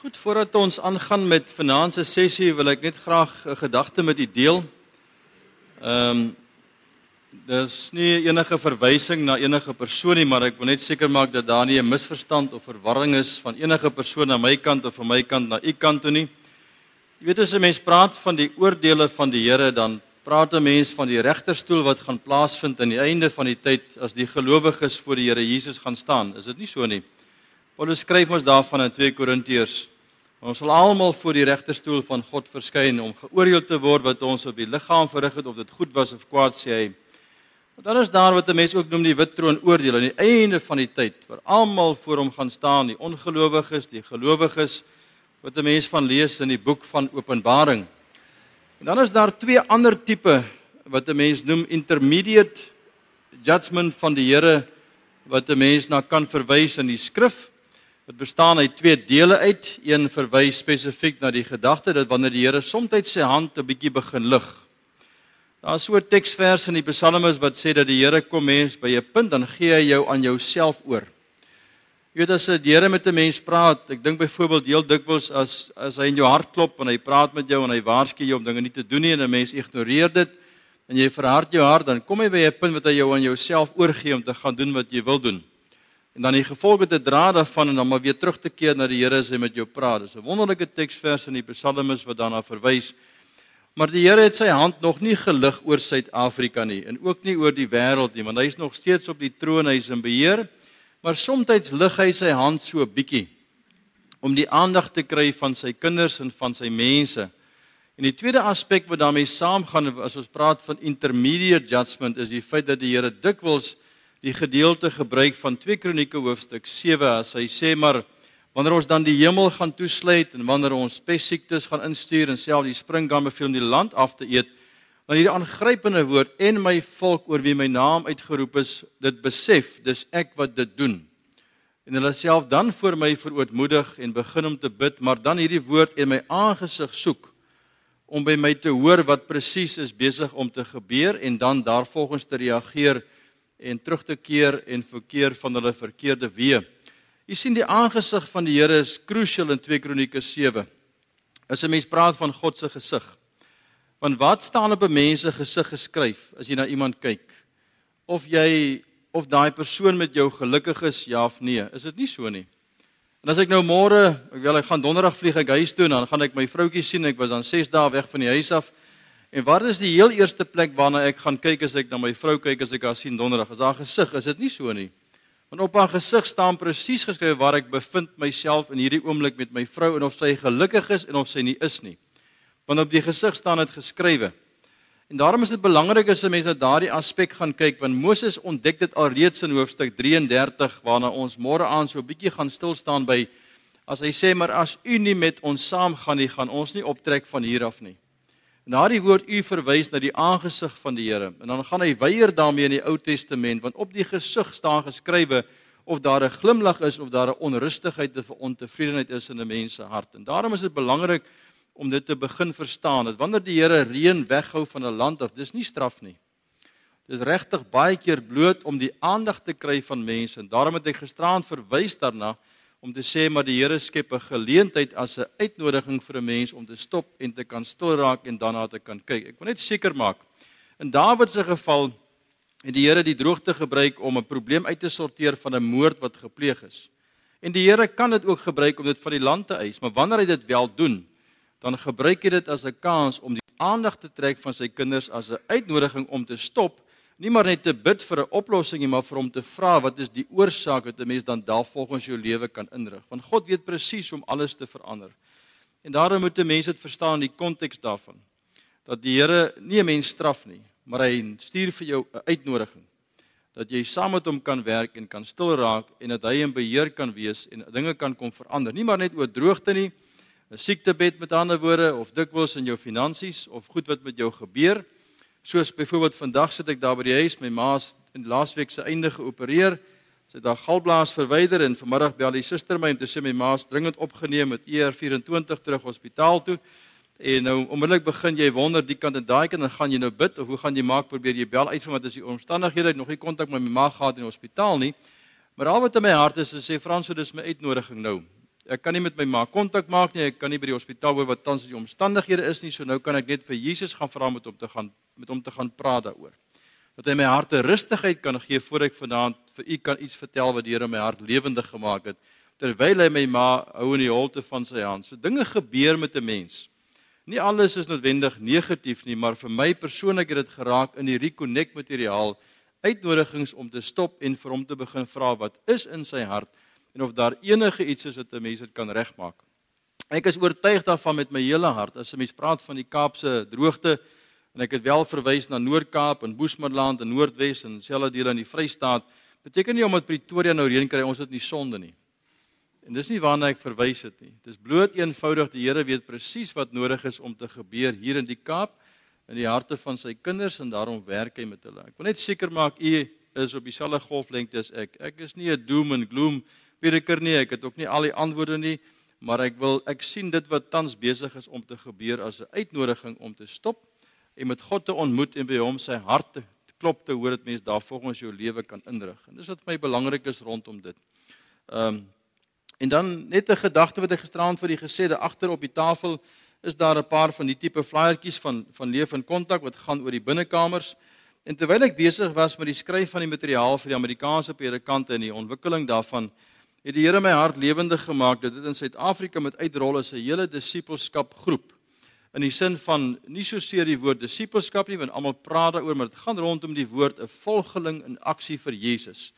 Goed, voordat ons aangaan met vanaand se sessie, wil ek net graag 'n gedagte met u deel. Ehm um, Daar's nie enige verwysing na enige persoon nie, maar ek wil net seker maak dat daar nie 'n misverstand of verwarring is van enige persoon aan my kant of van my kant na u kant toe nie. Jy weet as 'n mens praat van die oordeele van die Here, dan praat 'n mens van die regterstoel wat gaan plaasvind aan die einde van die tyd as die gelowiges voor die Here Jesus gaan staan. Is dit nie so nie? Paulus skryf ons daarvan in 2 Korintiërs. Ons sal almal voor die regterstoel van God verskyn om geoordeel te word wat ons op die liggaam verrig het of dit goed was of kwaad sê hy. Want dan is daar wat 'n mens ook noem die wit troon oordeel aan die einde van die tyd vir almal voor hom gaan staan, die ongelowiges, die gelowiges wat 'n mens van lees in die boek van Openbaring. En dan is daar twee ander tipe wat 'n mens noem intermediate judgment van die Here wat 'n mens na kan verwys in die skrif. Dit bestaan uit twee dele uit. Een verwys spesifiek na die gedagte dat wanneer die Here soms sy hand 'n bietjie begin lig. Daar is so 'n teksvers in die Psalmes wat sê dat die Here kom mens by 'n punt dan gee hy jou aan jouself oor. Jy weet as die Here met 'n mens praat, ek dink byvoorbeeld heel dikwels as as hy in jou hart klop en hy praat met jou en hy waarsku jou om dinge nie te doen nie en 'n mens ignoreer dit en jy verhard jou hart, dan kom hy by 'n punt wat hy jou aan jouself oorgee om te gaan doen wat jy wil doen en dan die gevolge te dra daarvan en dan maar weer terug te keer na die Here as hy met jou praat. Dis 'n wonderlike teksvers in die Psalmes wat daarna verwys. Maar die Here het sy hand nog nie gelig oor Suid-Afrika nie en ook nie oor die wêreld nie, want hy is nog steeds op die troon, hy is in beheer. Maar soms lig hy sy hand so 'n bietjie om die aandag te kry van sy kinders en van sy mense. En die tweede aspek wat daarmee saamgaan as ons praat van intermediate judgment is die feit dat die Here dikwels die gedeelte gebruik van 2 Kronieke hoofstuk 7 as hy sê maar wanneer ons dan die hemel gaan toesluit en wanneer ons pessiektes gaan instuur en self die springgan beveel om die land af te eet dan hierdie aangrypende woord en my volk oor wie my naam uitgeroep is dit besef dis ek wat dit doen. En hulle self dan voor my verootmoedig en begin om te bid maar dan hierdie woord in my aangesig soek om by my te hoor wat presies is besig om te gebeur en dan daarvolgens te reageer en terug te keer en verkeer van hulle verkeerde weë. U sien die aangesig van die Here is crucial in 2 Kronieke 7. As 'n mens praat van God se gesig. Want wat staan op 'n mens se gesig geskryf as jy na iemand kyk? Of jy of daai persoon met jou gelukkig is ja of nee, is dit nie so nie. En as ek nou môre, ek wil ek gaan donderdag vlieg ek huis toe en dan gaan ek my vroutjie sien. Ek was dan 6 dae weg van die huis af. En waar is die heel eerste plek waarna ek gaan kyk as ek na my vrou kyk as ek haar sien donderdag? Is haar gesig, is dit nie so nie? Want op haar gesig staan presies geskryf waar ek bevind myself in hierdie oomblik met my vrou en of sy gelukkig is en of sy nie is nie. Want op die gesig staan dit geskrywe. En daarom is dit belangrik as 'n mens na daardie aspek gaan kyk want Moses ontdek dit alreeds in hoofstuk 33 waarna ons môre aan so 'n bietjie gaan stil staan by as hy sê maar as u nie met ons saamgaan nie gaan ons nie optrek van hier af nie. Na die woord u verwys na die aangesig van die Here. En dan gaan hy weier daarmee in die Ou Testament want op die gesig staan geskrywe of daar 'n glimlag is of daar 'n onrustigheid of ontevredenheid is in 'n mens se hart. En daarom is dit belangrik om dit te begin verstaan dat wanneer die Here reën weghou van 'n land of dis nie straf nie. Dis regtig baie keer bloot om die aandag te kry van mense en daarom het ek gisteraand verwys daarna om te sê maar die Here skep 'n geleentheid as 'n uitnodiging vir 'n mens om te stop en te kan stil raak en daarna te kan kyk. Ek wil net seker maak. In Dawid se geval het die Here die droogte gebruik om 'n probleem uit te sorteer van 'n moord wat gepleeg is. En die Here kan dit ook gebruik om dit van die land te eis, maar wanneer hy dit wel doen, dan gebruik hy dit as 'n kans om die aandag te trek van sy kinders as 'n uitnodiging om te stop nie maar net te bid vir 'n oplossing nie, maar vir hom te vra wat is die oorsaak dat 'n mens dan daar volgens jou lewe kan inrig. Want God weet presies hoe om alles te verander. En daarom moet 'n mens dit verstaan die konteks daarvan dat die Here nie 'n mens straf nie, maar hy stuur vir jou 'n uitnodiging dat jy saam met hom kan werk en kan stil raak en dat hy in beheer kan wees en dinge kan kom verander. Nie maar net oor droogte nie, 'n siektebed met ander woorde of dikwels in jou finansies of goed wat met jou gebeur nie Soos byvoorbeeld vandag sit ek daar by die huis, my ma's in laasweek se einde geopereer. Sy het haar galblaas verwyder en vanmiddag bel die suster my en sê my ma's dringend opgeneem met ER24 terug hospitaal toe. En nou onmiddellik begin jy wonder die kant en daai kant en gaan jy nou bid of hoe gaan jy maak probeer jy bel uit van wat is die omstandighede nog nie kontak met my ma gehad in die hospitaal nie. Maar al wat in my hart is is sê Frans, dis my uitnodiging nou. Ek kan nie met my ma kontak maak nie. Ek kan nie by die hospitaal hoor wat tans die omstandighede is nie. So nou kan ek net vir Jesus gaan vra met hom te gaan met hom te gaan praat daaroor. Dat hy my hart 'n rustigheid kan gee voor ek vanaand vir u kan iets vertel wat die Here my hart lewendig gemaak het terwyl hy my ma hou in die holte van sy hand. So dinge gebeur met 'n mens. Nie alles is noodwendig negatief nie, maar vir my persoonlik het dit geraak in die reconnect materiaal uitnodigings om te stop en vir hom te begin vra wat is in sy hart en of daar enige iets is wat 'n mens dit kan regmaak. Ek is oortuig daarvan met my hele hart as 'n mens praat van die Kaapse droogte en ek het wel verwys na Noord-Kaap en Boesmanland en Noordwes en selfde dele in die Vrystaat, beteken nie omdat Pretoria nou reën kry ons het nie sonde nie. En dis nie waarna ek verwys het nie. Dis bloot eenvoudig die Here weet presies wat nodig is om te gebeur hier in die Kaap in die harte van sy kinders en daarom werk hy met hulle. Ek wil net seker maak u is op dieselfde golflengte as ek. Ek is nie 'n doom and gloom prediker nie. Ek het ook nie al die antwoorde nie, maar ek wil ek sien dit wat tans besig is om te gebeur as 'n uitnodiging om te stop en met God te ontmoet en by hom sy hart te klop te hoor dat mens daar volgens jou lewe kan inrig. En dis wat vir my belangrik is rondom dit. Ehm um, en dan net 'n gedagte wat ek gisteraand vir u gesê het, agter op die tafel is daar 'n paar van die tipe flyertjies van van leef in kontak wat gaan oor die binnekamers. En terwyl ek besig was met die skryf van die materiaal vir die Amerikaanse predikante en die ontwikkeling daarvan, het die Here my hart lewendig gemaak dat dit in Suid-Afrika met uitrol as 'n hele disippelskap groep. In die sin van nie so seer die woord disippelskap nie, want almal praat daaroor, maar dit gaan rondom die woord 'n volgeling in aksie vir Jesus.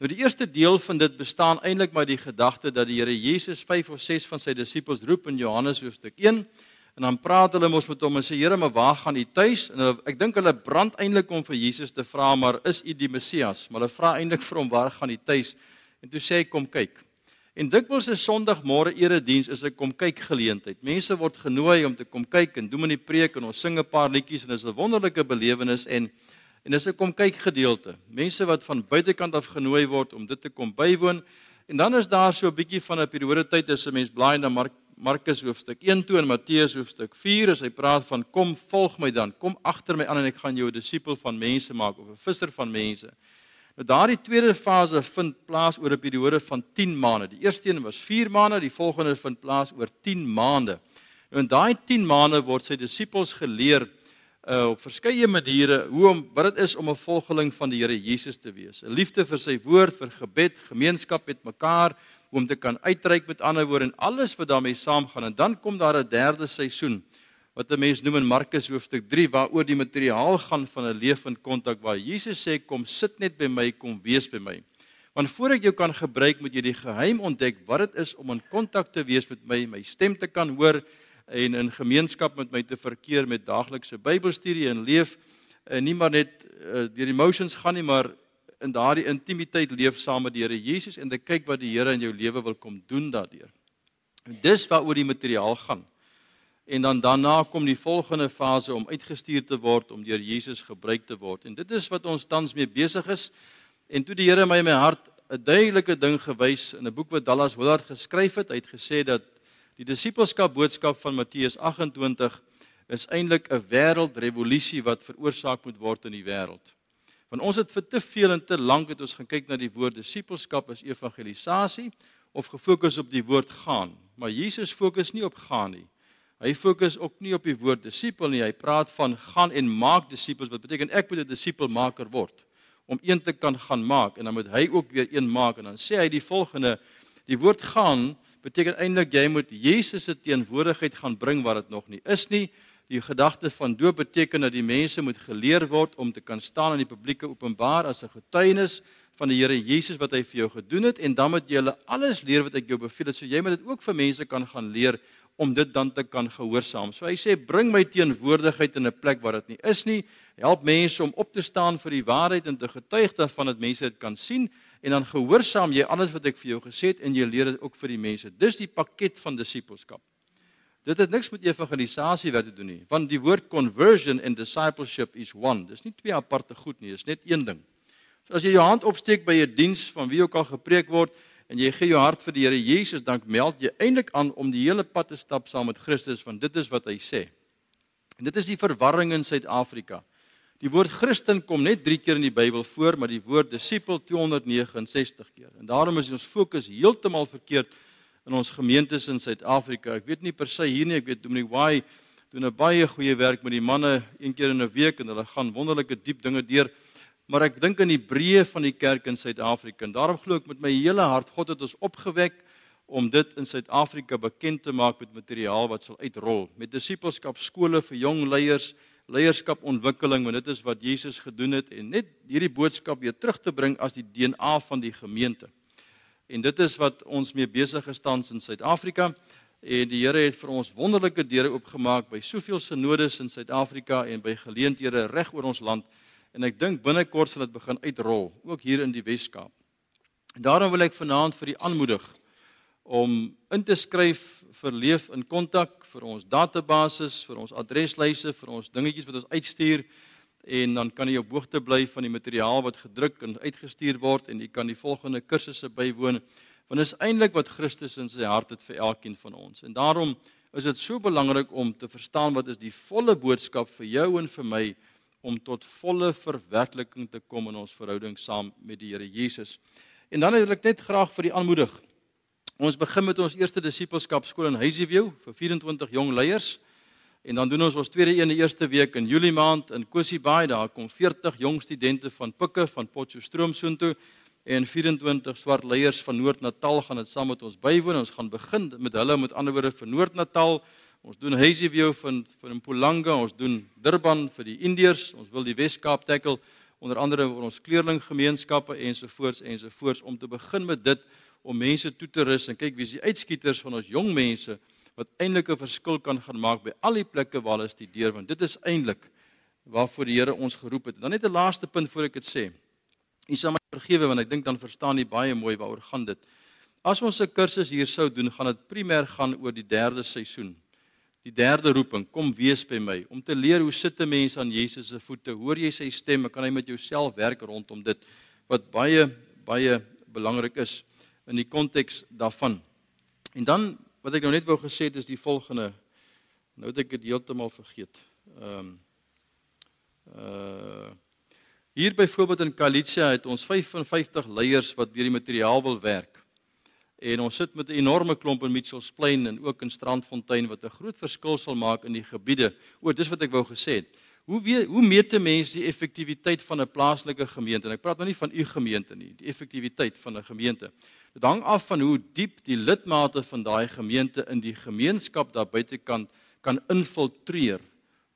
Nou die eerste deel van dit bestaan eintlik maar die gedagte dat die Here Jesus 5 of 6 van sy disippels roep in Johannes hoofstuk 1 en dan praat hulle mos met hom en sê Here, maar waar gaan u tuis? En hulle, ek dink hulle brand eintlik om vir Jesus te vra, maar is u die Messias? Maar hulle vra eintlik vir hom waar gaan u tuis? En toe sê hy kom kyk. En dikwels 'n Sondagmôre erediens is 'n kom kyk geleentheid. Mense word genooi om te kom kyk en doen 'n preek en ons sing 'n paar liedjies en dit is 'n wonderlike belewenis en en dis 'n kom kyk gedeelte. Mense wat van buitekant af genooi word om dit te kom bywoon. En dan is daar so 'n bietjie van 'n periode tyd as 'n mens blaai na Mark, Markus hoofstuk 1 toe en Matteus hoofstuk 4 as hy praat van kom volg my dan, kom agter my aan en ek gaan jou 'n disipel van mense maak of 'n visser van mense. Nou daardie tweede fase vind plaas oor 'n periode van 10 maande. Die eerste een was 4 maande, die volgende vind plaas oor 10 maande. Nou in daai 10 maande word sy disippels geleer uh op verskeie maniere hoe om wat dit is om 'n volgeling van die Here Jesus te wees. 'n Liefde vir sy woord, vir gebed, gemeenskap met mekaar, om te kan uitreik met ander woorde en alles wat daarmee saamgaan. En dan kom daar 'n derde seisoen wat 'n mens noem in Markus hoofstuk 3 waaroor die materiaal gaan van 'n leef in kontak waar Jesus sê kom sit net by my, kom wees by my. Want voor ek jou kan gebruik moet jy die geheim ontdek wat dit is om in kontak te wees met my, my stem te kan hoor en in gemeenskap met my te verkeer met daaglikse Bybelstudie en leef en nie maar net uh, deur emotions gaan nie maar in daardie intimiteit leef saam met die Here Jesus en te kyk wat die Here in jou lewe wil kom doen daardeur. Dis waaroor die materiaal gaan en dan daarna kom die volgende fase om uitgestuur te word om deur Jesus gebruik te word. En dit is wat ons tans mee besig is. En toe die Here my in my hart 'n duidelike ding gewys in 'n boek wat Dallas Willard geskryf het, hy het gesê dat die disippelskap boodskap van Matteus 28 is eintlik 'n wêreldrevolusie wat veroorsaak moet word in die wêreld. Want ons het vir te veel en te lank het ons gekyk na die woord disippelskap as evangelisasie of gefokus op die woord gaan, maar Jesus fokus nie op gaan nie. Hy fokus ook nie op die woord disipel nie. Hy praat van gaan en maak disippels wat beteken ek moet 'n disipelmaker word om een te kan gaan maak en dan moet hy ook weer een maak en dan sê hy die volgende die woord gaan beteken eintlik jy moet Jesus se teenwoordigheid gaan bring wat dit nog nie is nie. Die gedagte van doop beteken dat die mense moet geleer word om te kan staan in die publieke openbaar as 'n getuienis van die Here Jesus wat hy vir jou gedoen het en dan moet jy hulle alles leer wat ek jou beveel het. So jy moet dit ook vir mense kan gaan leer om dit dan te kan gehoorsaam. So hy sê bring my teenwoordigheid in 'n plek waar dit nie is nie. Help mense om op te staan vir die waarheid en te getuig daarvan dat mense dit kan sien en dan gehoorsaam jy alles wat ek vir jou gesê het en jy leer dit ook vir die mense. Dis die pakket van disippelskap. Dit het niks met evangelisasie wat te doen nie, want die woord conversion en discipleship is one. Dis nie twee aparte goed nie, dis net een ding. So as jy jou hand opsteek by 'n diens van wie ook al gepreek word, en jy gee jou hart vir die Here Jesus, dan meld jy eintlik aan om die hele pad te stap saam met Christus, want dit is wat hy sê. En dit is die verwarring in Suid-Afrika. Die woord Christen kom net 3 keer in die Bybel voor, maar die woord disipel 269 keer. En daarom is ons fokus heeltemal verkeerd in ons gemeentes in Suid-Afrika. Ek weet nie per se hier nie, ek weet Dominic Wai doen 'n baie goeie werk met die manne een keer in 'n week en hulle gaan wonderlike diep dinge deur. Maar ek dink aan die breë van die kerk in Suid-Afrika en daarom glo ek met my hele hart God het ons opgewek om dit in Suid-Afrika bekend te maak met materiaal wat sal uitrol met disippelskap skole vir jong leiers leierskapontwikkeling want dit is wat Jesus gedoen het en net hierdie boodskap weer terug te bring as die DNA van die gemeente. En dit is wat ons mee besig tans in Suid-Afrika en die Here het vir ons wonderlike deure oopgemaak by soveel sinodes in Suid-Afrika en by geleenthede reg oor ons land en ek dink binnekort sal dit begin uitrol ook hier in die Wes-Kaap. Daarom wil ek vanaand vir u aanmoedig om in te skryf vir leef in kontak vir ons databasis, vir ons adreslyse, vir ons dingetjies wat ons uitstuur en dan kan jy op hoogte bly van die materiaal wat gedruk en uitgestuur word en jy kan die volgende kursusse bywoon want dit is eintlik wat Christus in sy hart het vir elkeen van ons. En daarom is dit so belangrik om te verstaan wat is die volle boodskap vir jou en vir my om tot volle verwerkliking te kom in ons verhouding saam met die Here Jesus. En dan wil ek net graag vir die aanmoedig Ons begin met ons eerste disippelskap skool in Hazyview vir 24 jong leiers. En dan doen ons ons tweede een die eerste week in Julie maand in Kosibaai. Daar kom 40 jong studente van Pikke van Potchefstroom soontoe en 24 swart leiers van Noord-Natal gaan dit saam met ons bywoon. Ons gaan begin met hulle met ander woorde vir Noord-Natal. Ons doen Hazyview van van Mpumalanga, ons doen Durban vir die Indiërs. Ons wil die Wes-Kaap tackle onder andere vir ons kleerlinggemeenskappe ensovoorts ensovoorts om te begin met dit om mense toe te rus en kyk wie is die uitskieters van ons jong mense wat eintlik 'n verskil kan gaan maak by al die plekke waar hulle studeer want dit is eintlik waarvoor die Here ons geroep het. Dan net 'n laaste punt voor ek dit sê. U sal my vergewe want ek dink dan verstaan u baie mooi waaroor gaan dit. As ons 'n kursus hier sou doen, gaan dit primêr gaan oor die derde seisoen. Die derde roeping, kom wees by my om te leer hoe sit 'n mens aan Jesus se voete? Hoor jy sy stem? Kan hy met jouself werk rondom dit wat baie baie belangrik is in die konteks daarvan. En dan wat ek nou net wou gesê het is die volgende. Nou het ek dit heeltemal vergeet. Ehm um, uh hier byvoorbeeld in Kalicia het ons 55 leiers wat deur die materiaal wil werk. En ons sit met 'n enorme klomp in Mitchells Plain en ook in Strandfontein wat 'n groot verskil sal maak in die gebiede. O, dis wat ek wou gesê het. Hoe weet hoe meet 'n mens die effektiwiteit van 'n plaaslike gemeente? En ek praat nou nie van u gemeente nie, die effektiwiteit van 'n gemeente. Dit hang af van hoe diep die lidmate van daai gemeente in die gemeenskap daar buitekant kan infiltreer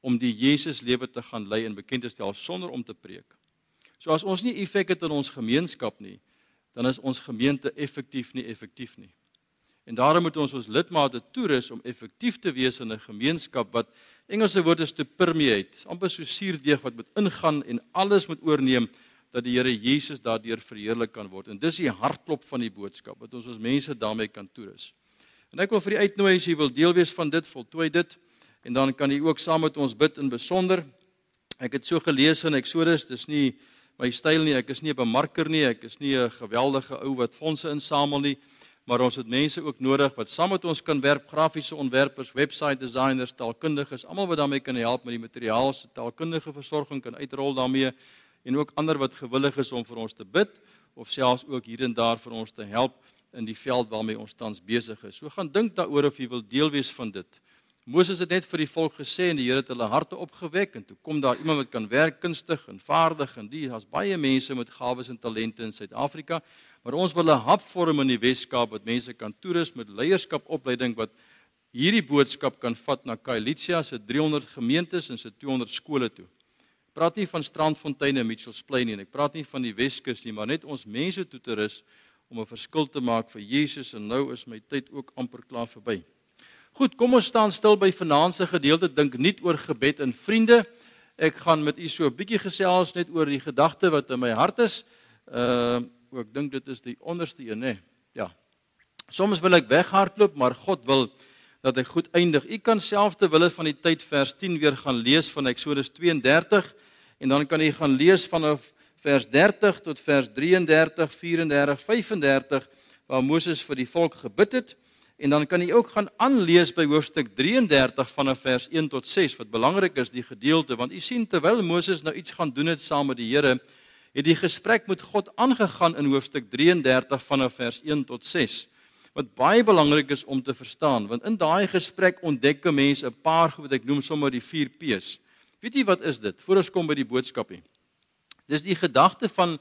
om die Jesus lewe te gaan lei en bekend te stel sonder om te preek. So as ons nie effek het in ons gemeenskap nie, dan is ons gemeente effektief nie effektief nie. En daarom moet ons ons lidmate toerus om effektief te wees in 'n gemeenskap wat Engelse woord is to permeate, amper so suurdeeg wat moet ingaan en alles moet oorneem dat die Here Jesus daardeur verheerlik kan word. En dis die hartklop van die boodskap wat ons ons mense daarmee kan toerus. En ek wil vir u uitnooi as jy wil deel wees van dit, voltooi dit en dan kan jy ook saam met ons bid in besonder. Ek het so gelees in Eksodus, dis nie my styl nie, ek is nie 'n bemarker nie, ek is nie 'n geweldige ou wat fondse insamel nie maar ons het mense ook nodig wat saam met ons kan werk, grafiese ontwerpers, website designers, taalkundiges, almal wat daarmee kan help met die materiaal, se taalkundige versorging kan uitrol daarmee en ook ander wat gewillig is om vir ons te bid of selfs ook hier en daar vir ons te help in die veld waarmee ons tans besig is. So gaan dink daaroor of jy wil deel wees van dit. Moses het net vir die volk gesê en die Here het hulle harte opgewek en toe kom daar iemand wat kan werk kunstig en vaardig en die daar's baie mense met gawes en talente in Suid-Afrika Maar ons wil 'n hub vorm in die Wes-Kaap wat mense kan toerus met leierskapopleiding wat hierdie boodskap kan vat na Kailicia se 300 gemeentes en se 200 skole toe. Praat nie van Strandfontein en Mitchells Plain nie, ek praat nie van die Weskus nie, maar net ons mense toe te rus om 'n verskil te maak vir Jesus en nou is my tyd ook amper klaar verby. Goed, kom ons staan stil by vanaand se gedeelte dink nie oor gebed en vriende. Ek gaan met u so 'n bietjie gesels net oor die gedagte wat in my hart is. Uh ook dink dit is die onderste een, nê. Ja. Soms wil ek weghardloop, maar God wil dat hy goed eindig. U kan self te wille van die tyd vers 10 weer gaan lees van Eksodus 32 en dan kan u gaan lees vanaf vers 30 tot vers 33, 34, 35 waar Moses vir die volk gebid het en dan kan u ook gaan aanlees by hoofstuk 33 vanaf vers 1 tot 6 wat belangrik is die gedeelte want u sien terwyl Moses nou iets gaan doen het saam met die Here het die gesprek met God aangegaan in hoofstuk 33 vanaf vers 1 tot 6. wat baie belangrik is om te verstaan, want in daai gesprek ontdek 'n mens 'n paar goed wat ek noem sommer die 4 P's. Weet jy wat is dit? Voordat ons kom by die boodskapie. Dis die gedagte van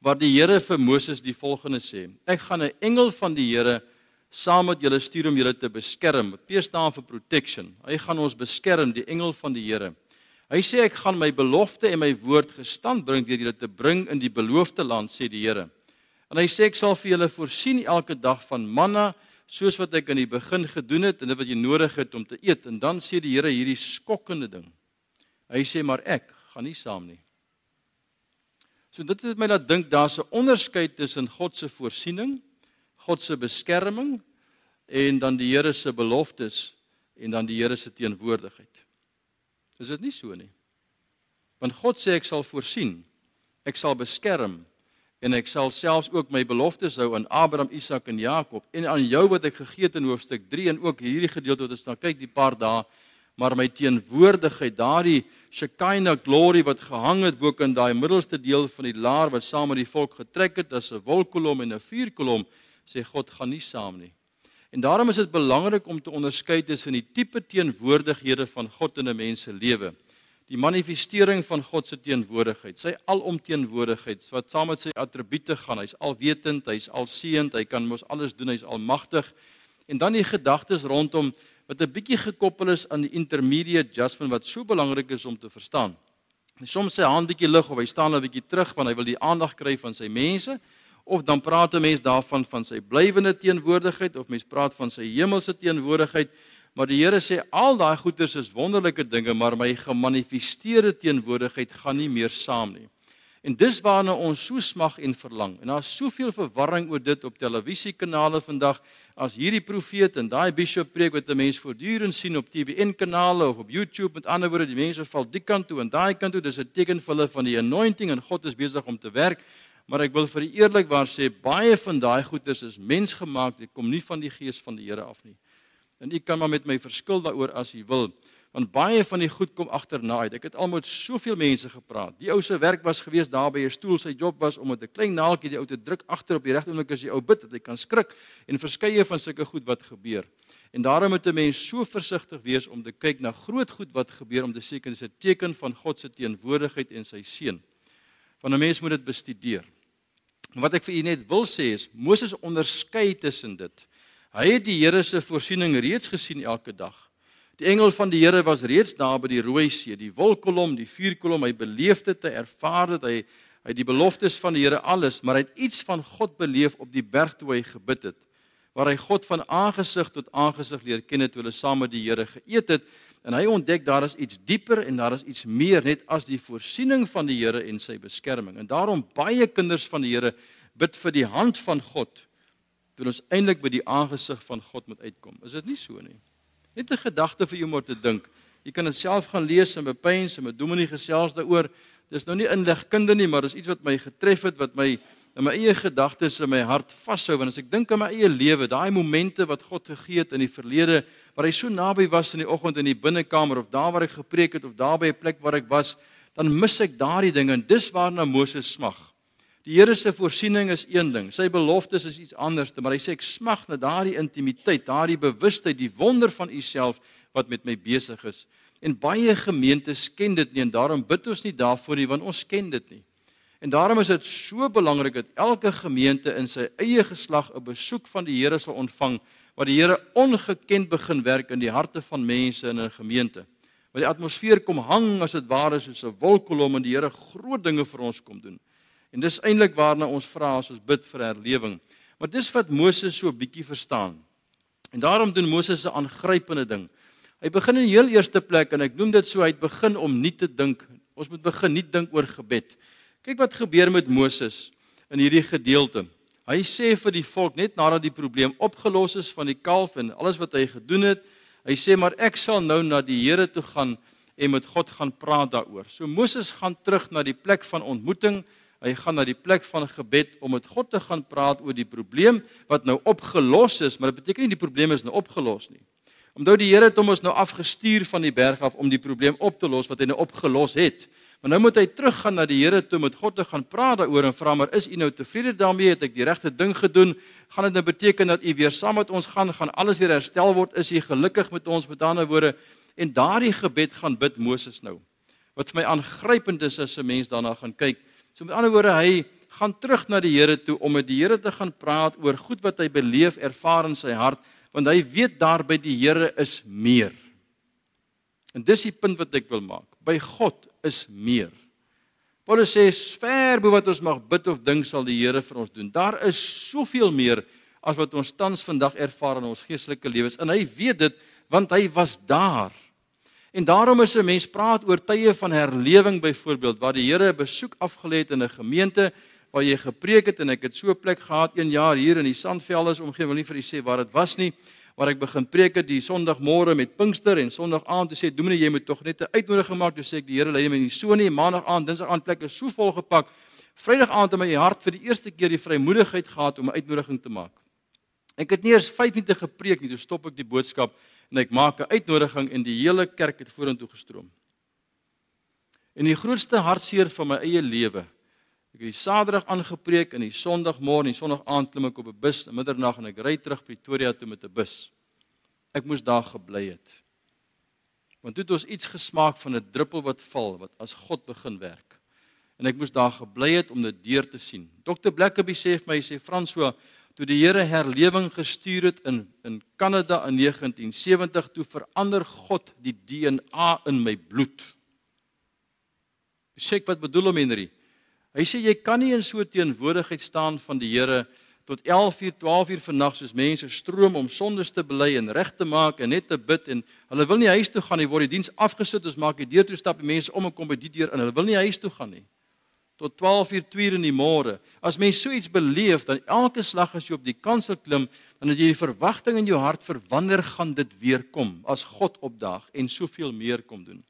waar die Here vir Moses die volgende sê: Ek gaan 'n engel van die Here saam met julle stuur om julle te beskerm. P staan vir protection. Hy gaan ons beskerm, die engel van die Here. Hy sê ek gaan my belofte en my woord gestand bring deur julle te bring in die beloofde land, sê die Here. En hy sê ek sal vir julle voorsien elke dag van manna soos wat ek in die begin gedoen het en dit wat jy nodig het om te eet. En dan sê die Here hierdie skokkende ding. Hy sê maar ek gaan nie saam nie. So dit het my laat dink daar's 'n onderskeid tussen God se voorsiening God se beskerming en dan die Here se beloftes en dan die Here se teenwoordigheid. Is dit nie so nie? Want God sê ek sal voorsien. Ek sal beskerm en ek sal selfs ook my beloftes hou aan Abraham, Isak en Jakob en aan jou wat ek gegee het in hoofstuk 3 en ook hierdie gedeelte wat ons dan kyk die paar dae maar my teenwoordigheid daardie Shekinah glory wat gehang het bo kan daai middelste deel van die laar wat saam met die volk getrek het as 'n wolkkolom en 'n vuurkolom sê God gaan nie saam nie. En daarom is dit belangrik om te onderskei tussen die tipe teenwoordighede van God in 'n mens se lewe. Die manifestering van God se teenwoordigheid, sy alomteenwoordigheid wat saam met sy attribute gaan. Hy's alwetend, hy's alseend, hy kan mos alles doen, hy's almagtig. En dan die gedagtes rondom wat 'n bietjie gekoppel is aan die intermediate adjustment wat so belangrik is om te verstaan. Soms sy hand bietjie lig of hy staan 'n bietjie terug want hy wil die aandag kry van sy mense of dan praat 'n mens daarvan van sy blywende teenwoordigheid of mens praat van sy hemelse teenwoordigheid. Maar die Here sê al daai goeders is wonderlike dinge maar my gemanifesteerde teenwoordigheid gaan nie meer saam nie. En dis waarna ons so smag en verlang. En daar's soveel verwarring oor dit op televisiekanale vandag. As hierdie profeet en daai bishop preek wat 'n mens voortdurend sien op TVN kanale of op YouTube met ander woorde die mense val die kant toe en daai kant toe dis 'n teken vir hulle van die anointing en God is besig om te werk maar ek wil vir u eerlikwaar sê baie van daai goeders is mensgemaak, dit kom nie van die gees van die Here af nie. En u kan maar met my verskil daaroor as u wil, want baie van die goed kom agterna uit. Ek het al met soveel mense gepraat. Die ou se werk was gewees daar by 'n stoel, sy job was om met 'n klein naaltjie die ou te druk agter op die regte oomblik as die ou bid dat hy kan skrik en verskeie van sulke goed wat gebeur. En daarom moet 'n mens so versigtig wees om te kyk na groot goed wat gebeur om te seker dis 'n teken van God se teenwoordigheid en sy seën. Want 'n mens moet dit bestudeer. Wat ek vir u net wil sê is Moses onderskei tussen dit. Hy het die Here se voorsiening reeds gesien elke dag. Die engel van die Here was reeds daar by die Rooi See, die wolkkolom, die vuurkolom, hy beleef dit, hy ervaar dit, hy hy die beloftes van die Here alles, maar hy het iets van God beleef op die berg toe hy gebid het, waar hy God van aangesig tot aangesig leer ken het toe hulle saam met die Here geëet het en hy ontdek daar is iets dieper en daar is iets meer net as die voorsiening van die Here en sy beskerming. En daarom baie kinders van die Here bid vir die hand van God terwyl ons eintlik by die aangesig van God moet uitkom. Is dit nie so nie? Net 'n gedagte vir jou om te dink. Jy kan dit self gaan lees en bepeins en met Dominee gesels daaroor. Dis nou nie inlegkunde nie, maar dis iets wat my getref het wat my in my eie gedagtes in my hart vashou want as ek dink aan my eie lewe, daai momente wat God gegee het in die verlede waar hy so naby was in die oggend in die binnekamer of daar waar ek gepreek het of daar by 'n plek waar ek was, dan mis ek daardie dinge en dis waarna Moses smag. Die Here se voorsiening is een ding, sy beloftes is iets anders, maar hy sê ek smag na daardie intimiteit, daardie bewustheid, die wonder van U self wat met my besig is. En baie gemeentes ken dit nie en daarom bid ons nie daarvoor nie want ons ken dit nie. En daarom is dit so belangrik dat elke gemeente in sy eie geslag 'n besoek van die Here sal ontvang waar die Here ongekend begin werk in die harte van mense in 'n gemeente. Waar die atmosfeer kom hang as dit ware soos 'n wolkkolom en die Here groot dinge vir ons kom doen. En dis eintlik waarna ons vra as ons bid vir herlewing. Maar dis wat Moses so 'n bietjie verstaan. En daarom doen Moses 'n aangrypende ding. Hy begin in die heel eerste plek en ek noem dit so hy het begin om nie te dink. Ons moet begin nie dink oor gebed. Kyk wat gebeur met Moses in hierdie gedeelte. Hy sê vir die volk net nadat die probleem opgelos is van die kalf en alles wat hy gedoen het, hy sê maar ek sal nou na die Here toe gaan en met God gaan praat daaroor. So Moses gaan terug na die plek van ontmoeting. Hy gaan na die plek van gebed om met God te gaan praat oor die probleem wat nou opgelos is, maar dit beteken nie die probleem is nou opgelos nie. Omdat die Here het hom ons nou afgestuur van die berg af om die probleem op te los wat hy nou opgelos het. Maar nou moet hy teruggaan na die Here toe met God te gaan praat daaroor en vra maar is u nou tevrede daarmee het ek die regte ding gedoen? Gaan dit nou beteken dat u weer saam met ons gaan, gaan alles weer herstel word? Is u gelukkig met ons met ander woorde? En daardie gebed gaan bid Moses nou. Wat vir my aangrypend is as 'n mens daarna gaan kyk. So met ander woorde hy gaan terug na die Here toe om met die Here te gaan praat oor goed wat hy beleef, ervaar in sy hart, want hy weet daar by die Here is meer. En dis die punt wat ek wil maak. By God is meer. Paulus sê ver bo wat ons mag bid of dink sal die Here vir ons doen. Daar is soveel meer as wat ons tans vandag ervaar in ons geestelike lewens en hy weet dit want hy was daar. En daarom is 'n mens praat oor tye van herlewing byvoorbeeld waar die Here 'n besoek afgelê het in 'n gemeente waar jy gepreek het en ek het so 'n plek gehad 1 jaar hier in die Sandveld is omgewing wil nie vir u sê waar dit was nie waar ek begin preek het die Sondagmôre met Pinkster en Sondag aand toe sê Dominee jy moet tog net 'n uitnodiging maak toe sê ek die Here lei my nie so nie Maandag aand Dinsdag aand plekke so vol gepak Vrydag aand het my hart vir die eerste keer die vrymoedigheid gehad om 'n uitnodiging te maak Ek het nie eers 5 minute gepreek nie toe stop ek die boodskap en ek maak 'n uitnodiging en die hele kerk het vorentoe gestroom. En die grootste hartseer van my eie lewe. Ek het die Saterdag aangepreek en die Sondagmôre en die Sondag aand klim ek op 'n bus in middernag en ek ry terug Pretoria toe met 'n bus. Ek moes daar gebly het. Want toe het ons iets gesmaak van 'n druppel wat val wat as God begin werk. En ek moes daar gebly het om dit deur te sien. Dr. Blackaby sê vir my, hy sê François, toe die Here herlewing gestuur het in in Kanada in 1970 toe verander God die DNA in my bloed. Sê ek wat bedoel hom Henry? Hy sê jy kan nie in so teenwoordigheid staan van die Here tot 11 uur 12 uur vannag soos mense stroom om sondes te bely en reg te maak en net te bid en hulle wil nie huis toe gaan nie word die diens afgesit ons maak die deur toe stap die mense om en kom by die deur en hulle wil nie huis toe gaan nie tot 12 uur 2 uur in die môre. As mens so iets beleef, dan elke slag as jy op die kansel klim, dan het jy die verwagting in jou hart vir wanneer gaan dit weer kom as God opdaag en soveel meer kom doen.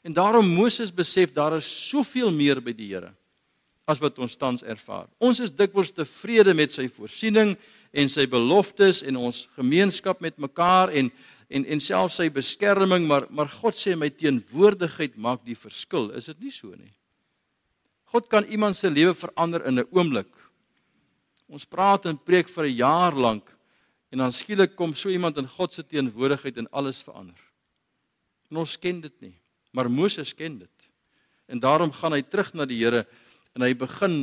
En daarom Moses besef daar is soveel meer by die Here as wat ons tans ervaar. Ons is dikwels tevrede met sy voorsiening en sy beloftes en ons gemeenskap met mekaar en en en selfs sy beskerming, maar maar God sê my teenwoordigheid maak die verskil. Is dit nie so nie? God kan iemand se lewe verander in 'n oomblik. Ons praat en preek vir 'n jaar lank en dan skielik kom so iemand in God se teenwoordigheid en alles verander. En ons ken dit nie, maar Moses ken dit. En daarom gaan hy terug na die Here en hy begin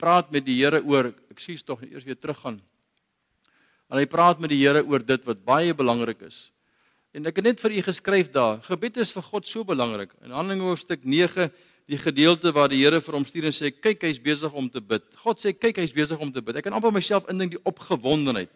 praat met die Here oor ek sies tog eers weer teruggaan. En hy praat met die Here oor dit wat baie belangrik is. En ek het net vir u geskryf daar, gebed is vir God so belangrik. In Handelinge hoofstuk 9 die gedeelte waar die Here vir hom stuur en sê kyk hy's besig om te bid. God sê kyk hy's besig om te bid. Ek kan amper myself indink die opgewondenheid.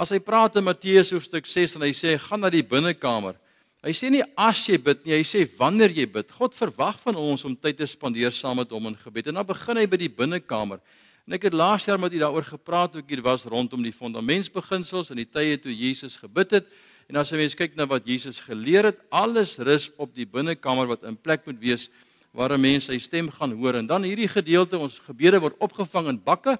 As hy praat in Matteus hoofstuk 6 en hy sê gaan na die binnekamer. Hy sê nie as jy bid nie, hy sê wanneer jy bid. God verwag van ons om tyd te spandeer saam met hom in gebed. En dan begin hy by die binnekamer. En ek het laas jaar met u daaroor gepraat ek hier was rondom die fundamentsbeginsels in die tye toe Jesus gebid het. En as jy mens kyk na wat Jesus geleer het, alles rus op die binnekamer wat in plek moet wees waar 'n mens sy stem gaan hoor en dan hierdie gedeelte ons gebede word opgevang in bakke.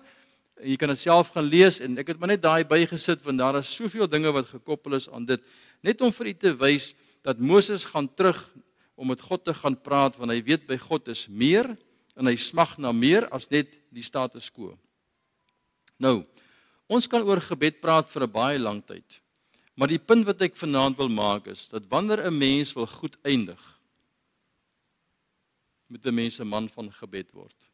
Jy kan dit self gaan lees en ek het maar net daai bygesit want daar is soveel dinge wat gekoppel is aan dit net om vir u te wys dat Moses gaan terug om met God te gaan praat want hy weet by God is meer en hy smag na meer as net die status quo. Nou, ons kan oor gebed praat vir 'n baie lang tyd. Maar die punt wat ek vanaand wil maak is dat wanneer 'n mens wil goed eindig, met 'n mens 'n man van gebed word.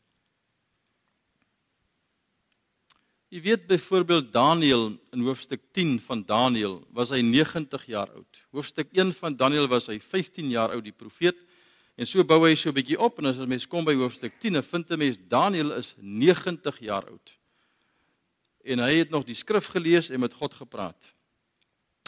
Jy weet byvoorbeeld Daniël in hoofstuk 10 van Daniël was hy 90 jaar oud. Hoofstuk 1 van Daniël was hy 15 jaar oud die profeet. En so bou hy so 'n bietjie op en as jy mens kom by hoofstuk 10, dan vind 'n mens Daniël is 90 jaar oud. En hy het nog die skrif gelees en met God gepraat.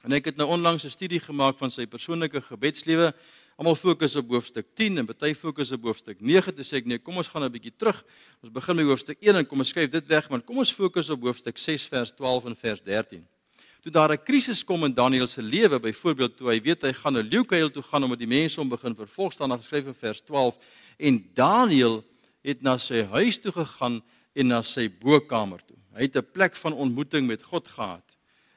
En ek het nou onlangs 'n studie gemaak van sy persoonlike gebedslewe Almal fokus op hoofstuk 10 en party fokus op hoofstuk 9. Toe sê ek nee, kom ons gaan 'n bietjie terug. Ons begin by hoofstuk 1 en kom ons skuif dit weg, maar kom ons fokus op hoofstuk 6 vers 12 en vers 13. Toe daar 'n krisis kom in Daniël se lewe, byvoorbeeld toe hy weet hy gaan 'n leeukuil toe gaan om met die mense om begin vervolg staan, dan geskryf in vers 12 en Daniël het na sy huis toe gegaan en na sy bokkamer toe. Hy het 'n plek van ontmoeting met God gehad.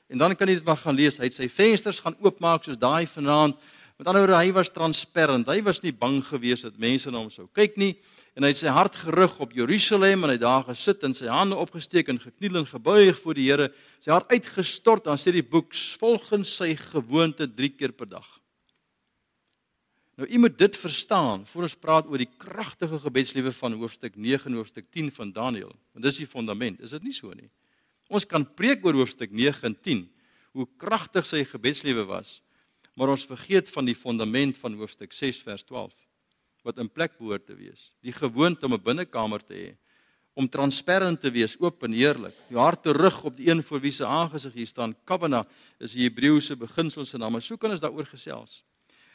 En dan kan jy dit maar gaan lees. Hy het sy vensters gaan oopmaak soos daai vanaand Met ander woorde, hy was transparant. Hy was nie bang gewees dat mense na hom sou kyk nie en hy het sy hart gerig op Jerusalem en hy daar gesit en sy hande opgesteek en gekniel en gebuig voor die Here, sy hart uitgestort aan sê die boek volgens sy gewoonte 3 keer per dag. Nou u moet dit verstaan voor ons praat oor die kragtige gebedslewe van hoofstuk 9 en hoofstuk 10 van Daniël. Want dis die fondament, is dit nie so nie? Ons kan preek oor hoofstuk 9 en 10 hoe kragtig sy gebedslewe was, maar ons vergeet van die fondament van hoofstuk 6 vers 12 wat in plek behoort te wees. Die gewoonte om 'n binnekamer te hê, om transparant te wees, oop en eerlik. Jou hart te rig op die een voor wie se aangesig hier staan. Kavana is die Hebreëse beginsels en name. So kan ons daaroor gesels.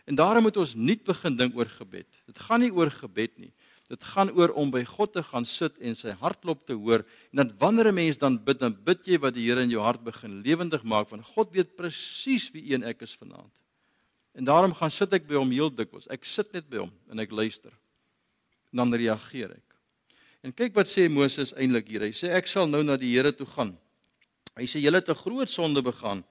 En daarom moet ons nie begin dink oor gebed. Dit gaan nie oor gebed nie. Dit gaan oor om by God te gaan sit en sy hartklop te hoor en dat wanneer 'n mens dan bid, dan bid jy wat die Here in jou hart begin lewendig maak want God weet presies wie een ek is vanaand. En daarom gaan sit ek by hom heel dikwels. Ek sit net by hom en ek luister. En dan reageer ek. En kyk wat sê Moses eintlik hier. Hy sê ek sal nou na die Here toe gaan. Hy sê julle het 'n groot sonde begaan.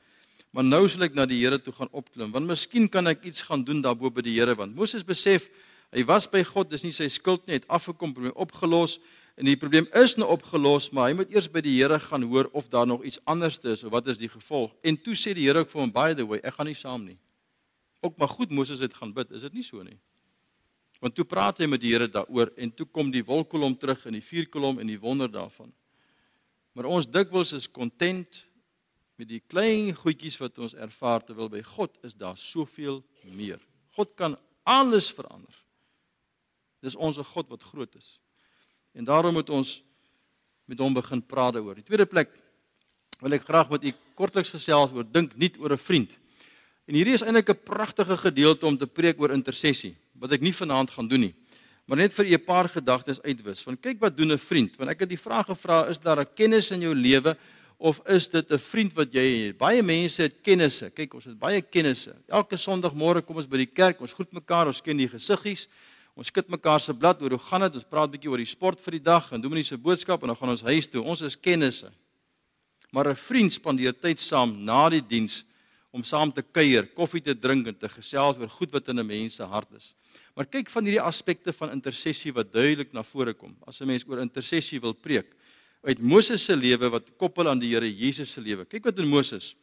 Maar nou sal ek na die Here toe gaan opklim, want miskien kan ek iets gaan doen daarbo by die Here want Moses besef hy was by God, dis nie sy skuld nie, het afgekom, probleem opgelos en die probleem is nou opgelos, maar hy moet eers by die Here gaan hoor of daar nog iets anders is of wat is die gevolg. En toe sê die Here ook vir hom by the way, ek gaan nie saam nie. Ook maar goed Moses het gaan bid, is dit nie so nie? Want toe praat hy met die Here daaroor en toe kom die wolkkolom terug en die vuurkolom en die wonder daarvan. Maar ons dikwels is content met die klein goedjies wat ons ervaar terwyl by God is daar soveel meer. God kan alles verander. Dis ons God wat groot is. En daarom moet ons met hom begin praat daaroor. Die tweede plek wil ek graag met u kortliks gesels oor dink nie oor 'n vriend. En hierdie is eintlik 'n pragtige gedeelte om te preek oor intersessie, wat ek nie vanaand gaan doen nie. Maar net vir 'n paar gedagtes uitwis. Want kyk wat doen 'n vriend? Want ek het die vraag gevra, is daar 'n kennis in jou lewe of is dit 'n vriend wat jy het? Baie mense het kennisse. Kyk, ons het baie kennisse. Elke Sondagmôre kom ons by die kerk, ons groet mekaar, ons ken die gesiggies. Ons skud mekaar se blad oor hoe gaan dit? Ons praat 'n bietjie oor die sport vir die dag en Dominee se boodskap en dan gaan ons huis toe. Ons is kennisse. Maar 'n vriend spandeer tyd saam na die diens om saam te kuier, koffie te drink en te gesels oor goed wat in 'n mens se hart is. Maar kyk van hierdie aspekte van intersessie wat duidelik na vore kom. As 'n mens oor intersessie wil preek, uit Moses se lewe wat koppel aan die Here Jesus se lewe. Kyk wat doen Moses.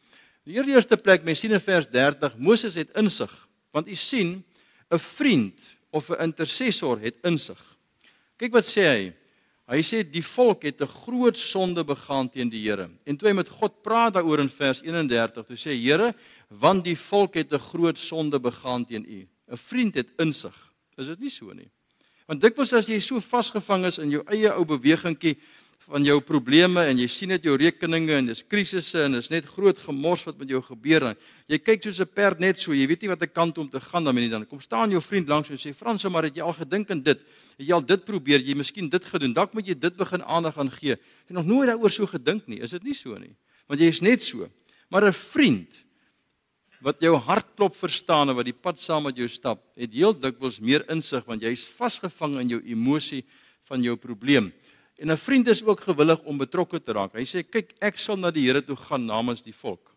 In die eerste plek, mens sien in vers 30, Moses het insig, want u sien 'n vriend of 'n intercessor het insig. Kyk wat sê hy. Hy sê die volk het 'n groot sonde begaan teen die Here. En toe hy met God praat daaroor in vers 31, toe sê Here, want die volk het 'n groot sonde begaan teen U. 'n Vriend het insig. Is dit nie so nie? Want dikwels as jy so vasgevang is in jou eie ou bewegingkie, van jou probleme en jy sien dit jou rekeninge en dis krisisse en dis net groot gemors wat met jou gebeur en jy kyk soos 'n perd net so jy weet nie watter kant om te gaan dan nie. Dan kom staan jou vriend langs en sê Frans maar het jy al gedink aan dit? Het jy al dit probeer? Jy miskien dit gedoen. Dalk moet jy dit begin aandag aan gee. Jy nog nooit daaroor so gedink nie. Is dit nie so nie? Want jy is net so. Maar 'n vriend wat jou hartklop verstaan en wat die pad saam met jou stap het heel dikwels meer insig want jy's vasgevang in jou emosie van jou probleem En 'n vriend is ook gewillig om betrokke te raak. Hy sê kyk, ek sal na die Here toe gaan namens die volk.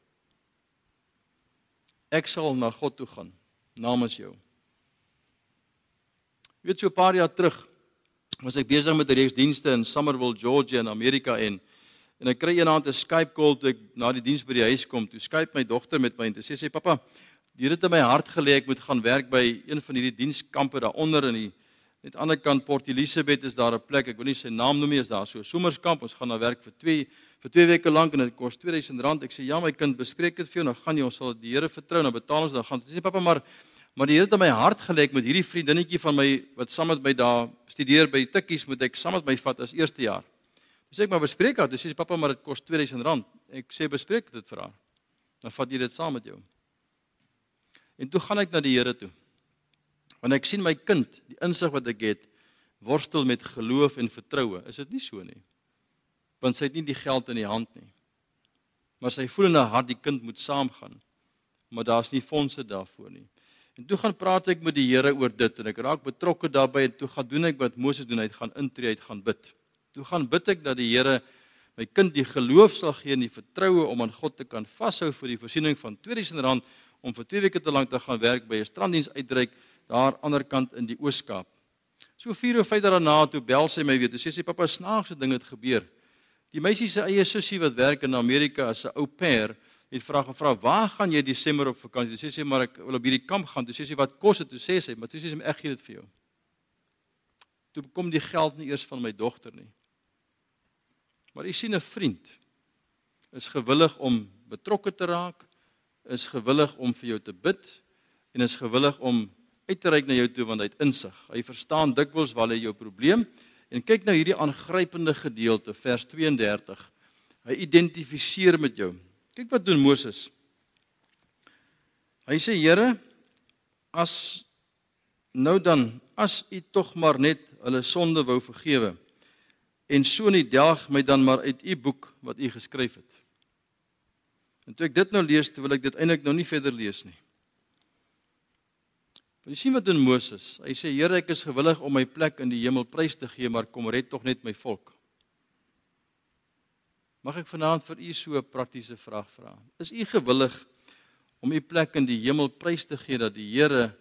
Ek sal na God toe gaan namens jou. Jy weet so 'n paar jaar terug was ek besig met 'n reeks dienste in Somerville, Georgia in Amerika en en ek kry eendag 'n Skype call toe ek na die diens by die huis kom. Toe Skype my dogter met my en sê sy pappa, die Here het in my hart gelê ek moet gaan werk by een van hierdie dienskampe daaronder in die Net aan die ander kant Port Elizabeth is daar 'n plek, ek wil nie sy naam noem nie, is daar so 'n somerskamp. Ons gaan daar werk vir 2 vir 2 weke lank en dit kos R2000. Ek sê ja, my kind, bespreek dit vir jou, dan gaan jy ons sal die Here vertrou, dan betaal ons dan gaan. Sy sê pappa, maar maar die Here het in my hart gelê met hierdie vriendinnetjie van my wat saam met my daar studeer by Tikkies moet ek saam met my vat as eerste jaar. Dis ek maar bespreek het. Dis sê pappa, maar dit kos R2000. Ek sê bespreek dit vir haar. Dan vat jy dit saam met jou. En toe gaan ek na die Here toe. Want ek sien my kind, die insig wat ek het, worstel met geloof en vertroue. Is dit nie so nie? Want sy het nie die geld in die hand nie. Maar sy voel in haar hart die kind moet saamgaan. Maar daar's nie fondse daarvoor nie. En toe gaan praat ek met die Here oor dit en ek raak betrokke daarbey en toe gaan doen ek wat Moses doen, hy gaan intree, hy gaan bid. Toe gaan bid ek dat die Here my kind die geloof sal gee en die vertroue om aan God te kan vashou vir die voorsiening van R2000 om vir 2 weke te lank te gaan werk by 'n stranddiens uitreik daar ander kant in die Oos-Kaap. So 4 of 5 dae daarna toe bel sy my weer. Toe sê sy pappa snaakse ding het gebeur. Die meisie se eie sussie wat werk in Amerika as 'n ou pair het vra gevra, "Waar gaan jy Desember op vakansie?" Toe sê sy, "Maar ek wil op hierdie kamp gaan." Toe sê sy, "Wat kos dit?" Toe sê sy, "Maar toe sê sy, "Ek gee dit vir jou." Toe kom die geld nie eers van my dogter nie. Maar jy sien 'n vriend is gewillig om betrokke te raak, is gewillig om vir jou te bid en is gewillig om uit te reik na jou toe want hy het insig. Hy verstaan dikwels waar lê jou probleem en kyk nou hierdie aangrypende gedeelte vers 32. Hy identifiseer met jou. Kyk wat doen Moses. Hy sê Here, as nou dan as u tog maar net hulle sonde wou vergewe en so nie delg my dan maar uit u boek wat u geskryf het. En toe ek dit nou lees, wil ek dit eintlik nou nie verder lees nie. Want jy sien wat doen Moses? Hy sê Here, ek is gewillig om my plek in die hemel prys te gee, maar kom red tog net my volk. Mag ek vanaand vir u so 'n praktiese vraag vra? Is u gewillig om u plek in die hemel prys te gee dat die Here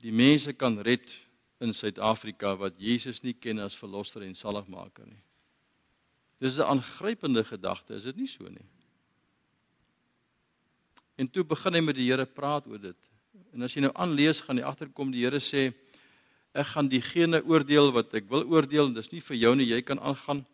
die mense kan red in Suid-Afrika wat Jesus nie ken as verlosser en saligmaker nie? Dis 'n aangrypende gedagte, is dit nie so nie? En toe begin hy met die Here praat oor dit. En as jy nou aanlees, gaan jy agterkom die Here sê ek gaan diegene oordeel wat ek wil oordeel, dis nie vir jou nie, jy kan aangaan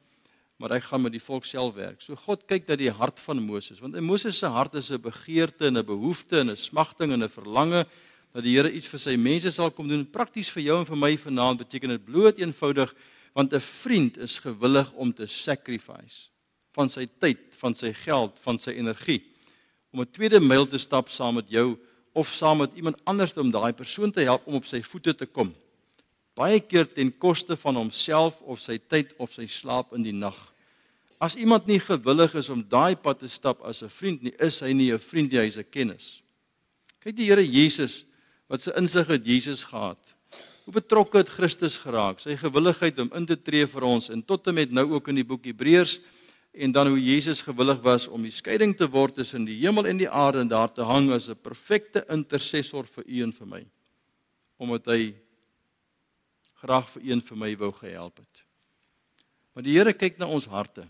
maar hy gaan met die volk self werk. So God kyk na die hart van Moses, want in Moses se hart is 'n begeerte en 'n behoefte en 'n smagting en 'n verlange dat die Here iets vir sy mense sal kom doen. Prakties vir jou en vir my vanaand beteken dit bloot eenvoudig want 'n vriend is gewillig om te sacrifice van sy tyd, van sy geld, van sy energie om 'n tweede myl te stap saam met jou of saam met iemand anders om daai persoon te help om op sy voete te kom. Baie keer ten koste van homself of sy tyd of sy slaap in die nag. As iemand nie gewillig is om daai pad te stap as 'n vriend nie, is hy nie 'n vriend nie, hy's 'n kennis. Kyk die Here Jesus wat se insig het Jesus gehad. Hoe betrokke het Christus geraak? Sy gewilligheid om in te tree vir ons en tot en met nou ook in die boek Hebreërs en dan hoe Jesus gewillig was om die skeiding te word tussen die hemel en die aarde en daar te hang as 'n perfekte intercessor vir u en vir my. Omdat hy graag vir een vir my wou gehelp het. Maar die Here kyk na ons harte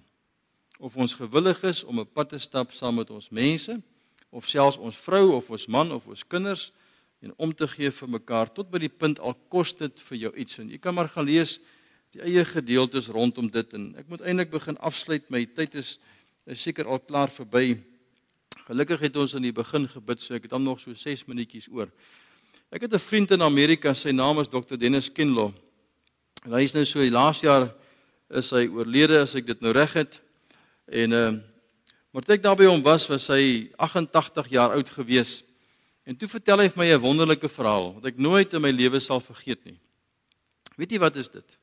of ons gewillig is om 'n pad te stap saam met ons mense of selfs ons vrou of ons man of ons kinders en om te gee vir mekaar tot by die punt al kos dit vir jou iets en jy kan maar gaan lees die eie gedeeltes rondom dit en ek moet eintlik begin afsluit my tyd is is seker al klaar verby gelukkig het ons aan die begin gebid so ek het dan nog so 6 minuutjies oor ek het 'n vriend in Amerika sy naam is Dr Dennis Kinlo hy is nou so laaste jaar is hy oorlede as ek dit nou reg het En ehm uh, maar toe ek daar by hom was, was hy 88 jaar oud gewees. En toe vertel hy vir my 'n wonderlike verhaal wat ek nooit in my lewe sal vergeet nie. Weet jy wat is dit?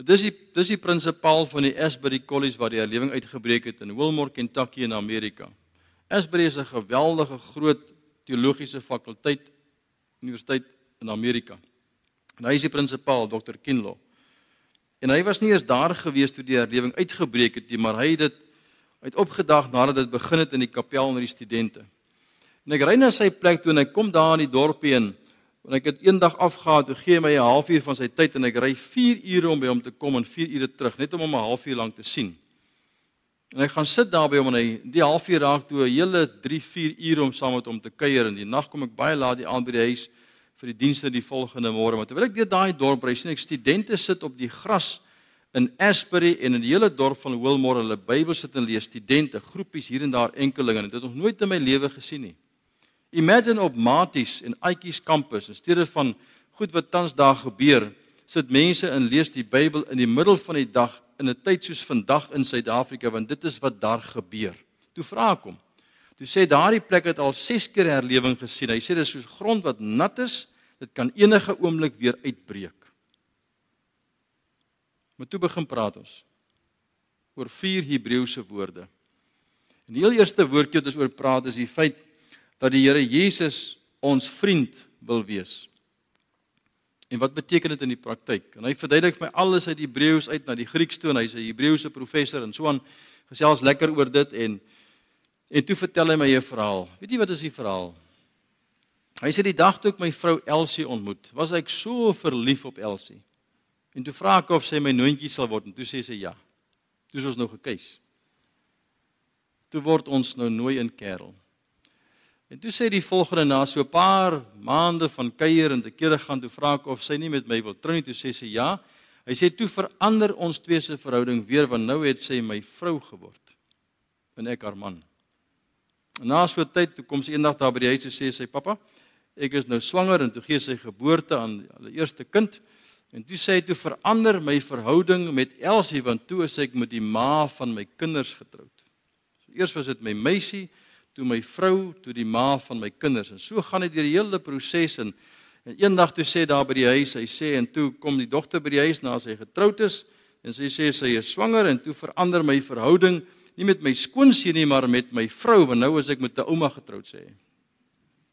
Dit is die dis die prinsipaal van die Asbury College waar die herlewing uitgebreek het in Wilmore, Kentucky in Amerika. Asbury is 'n geweldige groot teologiese fakulteit universiteit in Amerika. En hy is die prinsipaal, Dr. Kinlaw. En hy was nie eens daar gewees toe die herlewing uitgebreek het nie, maar hy het dit uit opgedag nadat dit begin het in die kapel onder die studente. En ek ry na sy plek toe en hy kom daar in die dorpie en want ek het eendag afgegaan toe gee my 'n halfuur van sy tyd en ek ry 4 ure om by hom te kom en 4 ure terug net om hom 'n halfuur lank te sien. En ek gaan sit daar by hom en hy die halfuur raak toe 'n hele 3 4 ure om saam met hom te kuier en die nag kom ek baie laat die aand by die huis vir die dienste die volgende môre maar terwyl ek deur daai dorp ry sien ek studente sit op die gras in Asbury en in die hele dorp van Wilmore hulle Bybel sit en lees studente, groepies hier en daar enkelinge. Dit het nog nooit in my lewe gesien nie. Imagine op Maties en Aitjies kampus in steede van goed wat tans daar gebeur, sit mense en lees die Bybel in die middel van die dag in 'n tyd soos vandag in Suid-Afrika want dit is wat daar gebeur. Toe vra ek hom. Toe sê daardie plek het al 6 keer herlewing gesien. Hy sê dis soos grond wat nat is, dit kan enige oomblik weer uitbreek. Maar toe begin praat ons oor vier Hebreëse woorde. En die heel eerste woordjie wat ons oor praat is die feit dat die Here Jesus ons vriend wil wees. En wat beteken dit in die praktyk? En hy verduidelik vir my alles uit Hebreëus uit na die Grieks toe en hy's 'n Hebreëse professor en so aan gesels lekker oor dit en en toe vertel hy my 'n verhaal. Weet jy wat is die verhaal? Hy sê die dag toe ek my vrou Elsie ontmoet, was ek so verlief op Elsie. En toe vra ek of sy my noontjie sal word en toe sê sy ja. Toe is ons nou gekies. Toe word ons nou nooi in kerel. En toe sê die volgende na so 'n paar maande van kuier en te kere gaan toe vra ek of sy nie met my wil trou nie. Toe sê sy ja. Hy sê toe verander ons twee se verhouding weer want nou het sy my vrou geword. En ek haar man. En na so 'n tyd toe kom sy eendag daar by die huis en sê sy pappa, ek is nou swanger en toe gee sy geboorte aan hulle eerste kind. En toe sê hy toe verander my verhouding met Elsie want toe is ek met die ma van my kinders getroud. So eers was dit my meisie toe my vrou, toe die ma van my kinders. En so gaan dit deur die hele proses en en eendag toe sê daar by die huis, hy sê en toe kom die dogter by die huis na sy getroud is en sy sê sy is swanger en toe verander my verhouding nie met my skoonseun nie, maar met my vrou want nou is ek met 'n ouma getroud sê.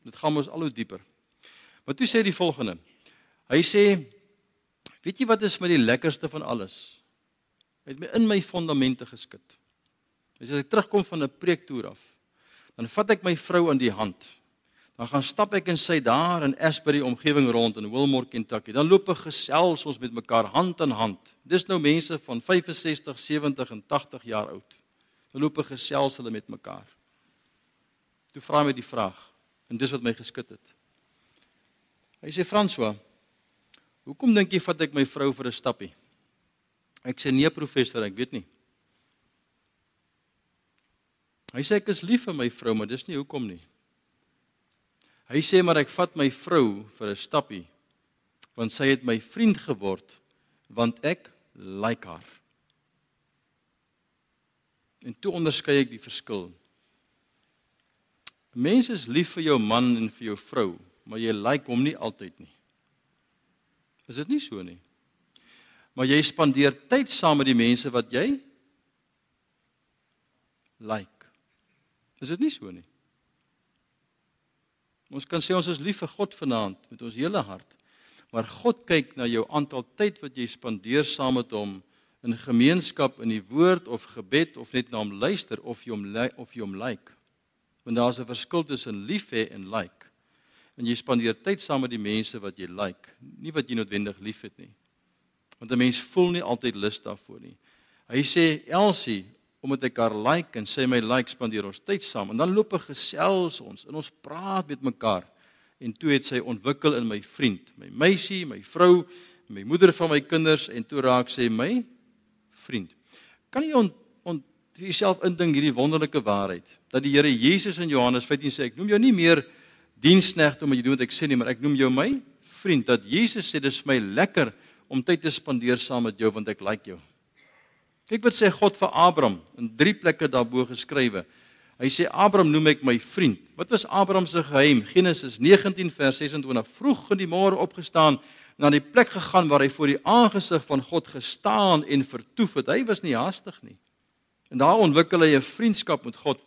Dit gaan mos al hoe dieper. Maar toe sê die volgende. Hy sê weet jy wat is my die lekkerste van alles? Hy het my in my fondamente geskit. As ek terugkom van 'n preektoer af, dan vat ek my vrou aan die hand. Dan gaan stap ek en sy daar in Asbury omgewing rond in Wilmore, Kentucky. Dan loop ons gesels ons met mekaar hand in hand. Dis nou mense van 65, 70 en 80 jaar oud. Dan loop ons gesels hulle met mekaar. Toe vra my die vraag en dis wat my geskit het. Hy sê François, hoekom dink jy vat ek my vrou vir 'n stappie? Ek sê nee professor, ek weet nie. Hy sê ek is lief vir my vrou, maar dis nie hoekom nie. Hy sê maar ek vat my vrou vir 'n stappie want sy het my vriend geword want ek like haar. En toe onderskei ek die verskil. Mense is lief vir jou man en vir jou vrou, maar jy like hom nie altyd nie. Is dit nie so nie? Maar jy spandeer tyd saam met die mense wat jy like. Is dit nie so nie? Ons kan sê ons is lief vir God vanaand met ons hele hart. Maar God kyk na jou aantal tyd wat jy spandeer saam met hom in gemeenskap in die woord of gebed of net na hom luister of jy hom of jy hom like. Want daar's 'n verskil tussen lief hê en like. En jy spandeer tyd saam met die mense wat jy like, nie wat jy noodwendig liefhet nie. Want 'n mens voel nie altyd lus daarvoor nie. Hy sê Elsie, omdat ek haar like en sy my like spandeer ons tyd saam. En dan loop ons gesels ons en ons praat met mekaar. En toe het sy ontwikkel in my vriend my meisie my vrou my moeder van my kinders en toe raak sy my vriend. Kan jy ont, ont vir jouself indink hierdie wonderlike waarheid? Dat die Here Jesus in Johannes 15 sê ek noem jou nie meer diensknegt omdat jy doen wat ek sê nie maar ek noem jou my vriend. Dat Jesus sê dis my lekker om tyd te spandeer saam met jou want ek like jou Kyk wat sê God vir Abraham in drie plekke daarbo geskrywe. Hy sê Abraham noem ek my vriend. Wat was Abraham se geheim? Genesis 19 vers 26. Vroeg in die môre opgestaan na die plek gegaan waar hy voor die aangesig van God gestaan en vertoef het. Hy was nie haastig nie. En daar ontwikkel hy 'n vriendskap met God.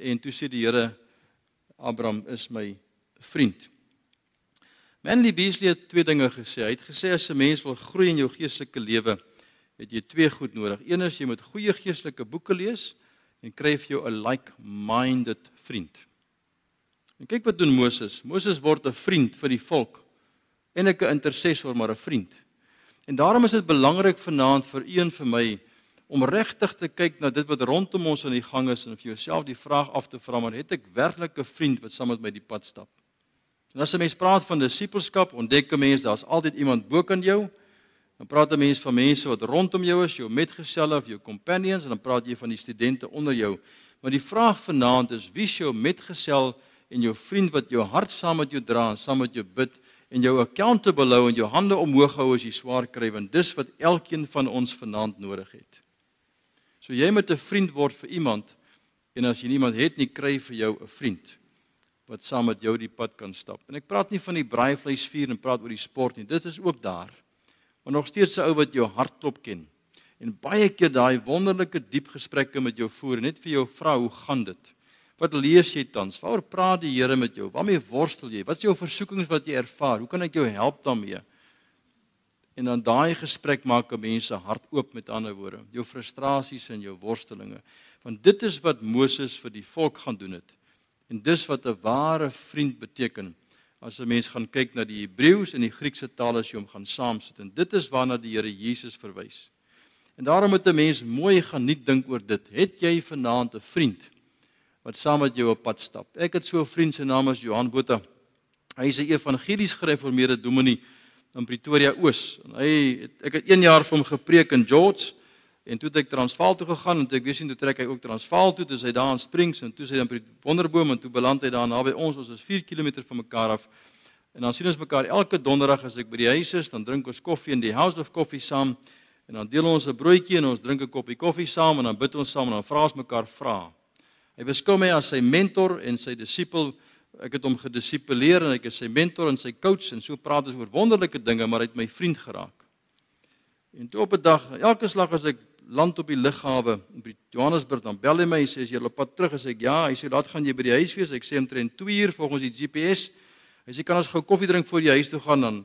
En toe sê die Here Abraham is my vriend. Manly Beasley het twee dinge gesê. Hy het gesê as 'n mens wil groei in jou geestelike lewe, het jy twee goed nodig. Een is jy moet goeie geestelike boeke lees en kry vir jou 'n like-minded vriend. En kyk wat doen Moses. Moses word 'n vriend vir die volk en 'n intercessor maar 'n vriend. En daarom is dit belangrik vanaand vir een vir my om regtig te kyk na dit wat rondom ons aan die gang is en vir jouself die vraag af te vra maar het ek werklik 'n vriend wat saam met my die pad stap? En as 'n mens praat van disipelskap, ontdek 'n mens daar's altyd iemand bo kan jou Dan praat 'n mens van mense wat rondom jou is, jou metgeselle of jou companions en dan praat jy van die studente onder jou. Maar die vraag vanaand is wie is jou metgesel en jou vriend wat jou hart saam met jou dra en saam met jou bid en jou accountable hou en jou hande omhoog hou as jy swaar kry want dis wat elkeen van ons vanaand nodig het. So jy moet 'n vriend word vir iemand en as jy niemand het nie kry vir jou 'n vriend wat saam met jou die pad kan stap. En ek praat nie van die braaivleisvuur en praat oor die sport nie. Dit is ook daar maar nog steeds 'n ou wat jou hartklop ken. En baie keer daai wonderlike diep gesprekke met jou voer, net vir jou vrou, hoe gaan dit? Wat lees jy tans? Waaroor praat die Here met jou? Waarmee worstel jy? Wat is jou versoekings wat jy ervaar? Hoe kan ek jou help daarmee? En dan daai gesprek maak 'n mens se hart oop met ander woorde, jou frustrasies en jou worstelinge. Want dit is wat Moses vir die volk gaan doen het. En dis wat 'n ware vriend beteken. As 'n mens gaan kyk na die Hebreëus en die Griekse taal as jy hom gaan saamsit en dit is waarna die Here Jesus verwys. En daarom moet 'n mens mooi gaan nie dink oor dit. Het jy vanaand 'n vriend wat saam met jou op pad stap? Ek het so 'n vriend se naam is Johan Botha. Hy is 'n evangelies gereformeerde dominee in Pretoria Oos. En hy het, ek het 1 jaar vir hom gepreek in George en toe het ek Transvaal toe gegaan en toe ek weet sien toe trek hy ook Transvaal toe, dis hy daar in Springs en toe sy dan by Wonderboom en toe beland hy daar naby ons. Ons is 4 km van mekaar af. En dan sien ons mekaar elke donderdag as ek by die huis is, dan drink ons koffie in die House of Coffee saam. En dan deel ons 'n broodjie en ons drink 'n koppie koffie saam en dan bid ons saam en dan vra ons mekaar vra. Hy beskou my as sy mentor en sy disipel. Ek het hom gedisipuleer en ek is sy mentor en sy coach en so praat ons oor wonderlike dinge, maar hy het my vriend geraak. En toe op 'n dag, elke slag as ek land op die lughawe in Johannesburg dan bel hy my en sê as jy op pad terug is ek ja, hy sê laat gaan jy by die huis wees. Ek sê omtrent 2 uur volgens die GPS. Hy sê kan ons gou koffie drink voor die huis toe gaan dan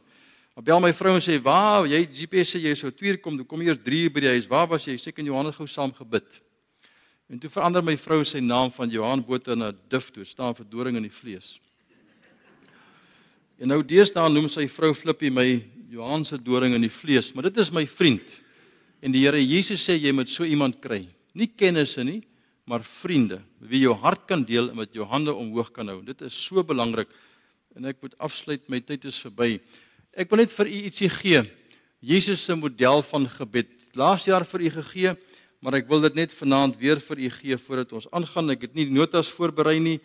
Maar bel my vrou en sê, "Waar, jy GPS sê jy sou 2 uur kom, dan kom jy eers 3 uur by die huis. Waar was jy? Sê kan Johannes gou saam gebid." En toe verander my vrou sy naam van Johan Botha na Duf toe, staan vir doring in die vlees. En nou deesdae noem sy vrou Flippie my Johan se doring in die vlees, maar dit is my vriend. En die Here Jesus sê jy moet so iemand kry. Nie kennisse nie, maar vriende wie jou hart kan deel en wat jou hande omhoog kan hou. Dit is so belangrik. En ek moet afsluit, my tyd is verby. Ek wil net vir u ietsie gee. Jesus se model van gebed. Laas jaar vir u gegee, maar ek wil dit net vanaand weer vir u gee voordat ons aangaan. Ek het nie notas voorberei nie.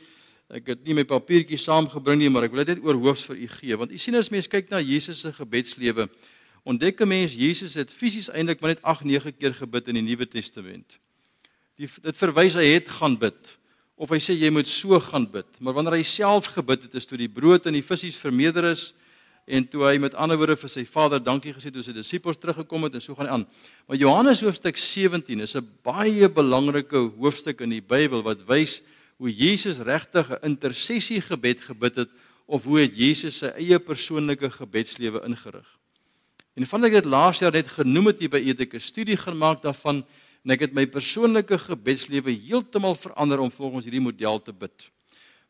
Ek het nie my papiertjies saamgebring nie, maar ek wil dit net oor hoofs vir u gee. Want u sien as mens kyk na Jesus se gebedslewe, ontdek 'n mens Jesus het fisies eintlik maar net 8, 9 keer gebid in die Nuwe Testament. Die dit verwys hy het gaan bid of hy sê jy moet so gaan bid. Maar wanneer hy self gebid het, is toe die brood en die visse vermeerder is, en toe hy met ander woorde vir sy vader dankie gesê toe sy disippels teruggekom het en so gaan hy aan. Maar Johannes hoofstuk 17 is 'n baie belangrike hoofstuk in die Bybel wat wys hoe Jesus regtig 'n intersessie gebed gebid het of hoe het Jesus sy eie persoonlike gebedslewe ingerig. En van ek dit laas jaar net genoem het hier by Etik 'n studie gemaak daarvan en ek het my persoonlike gebedslewe heeltemal verander om volgens hierdie model te bid.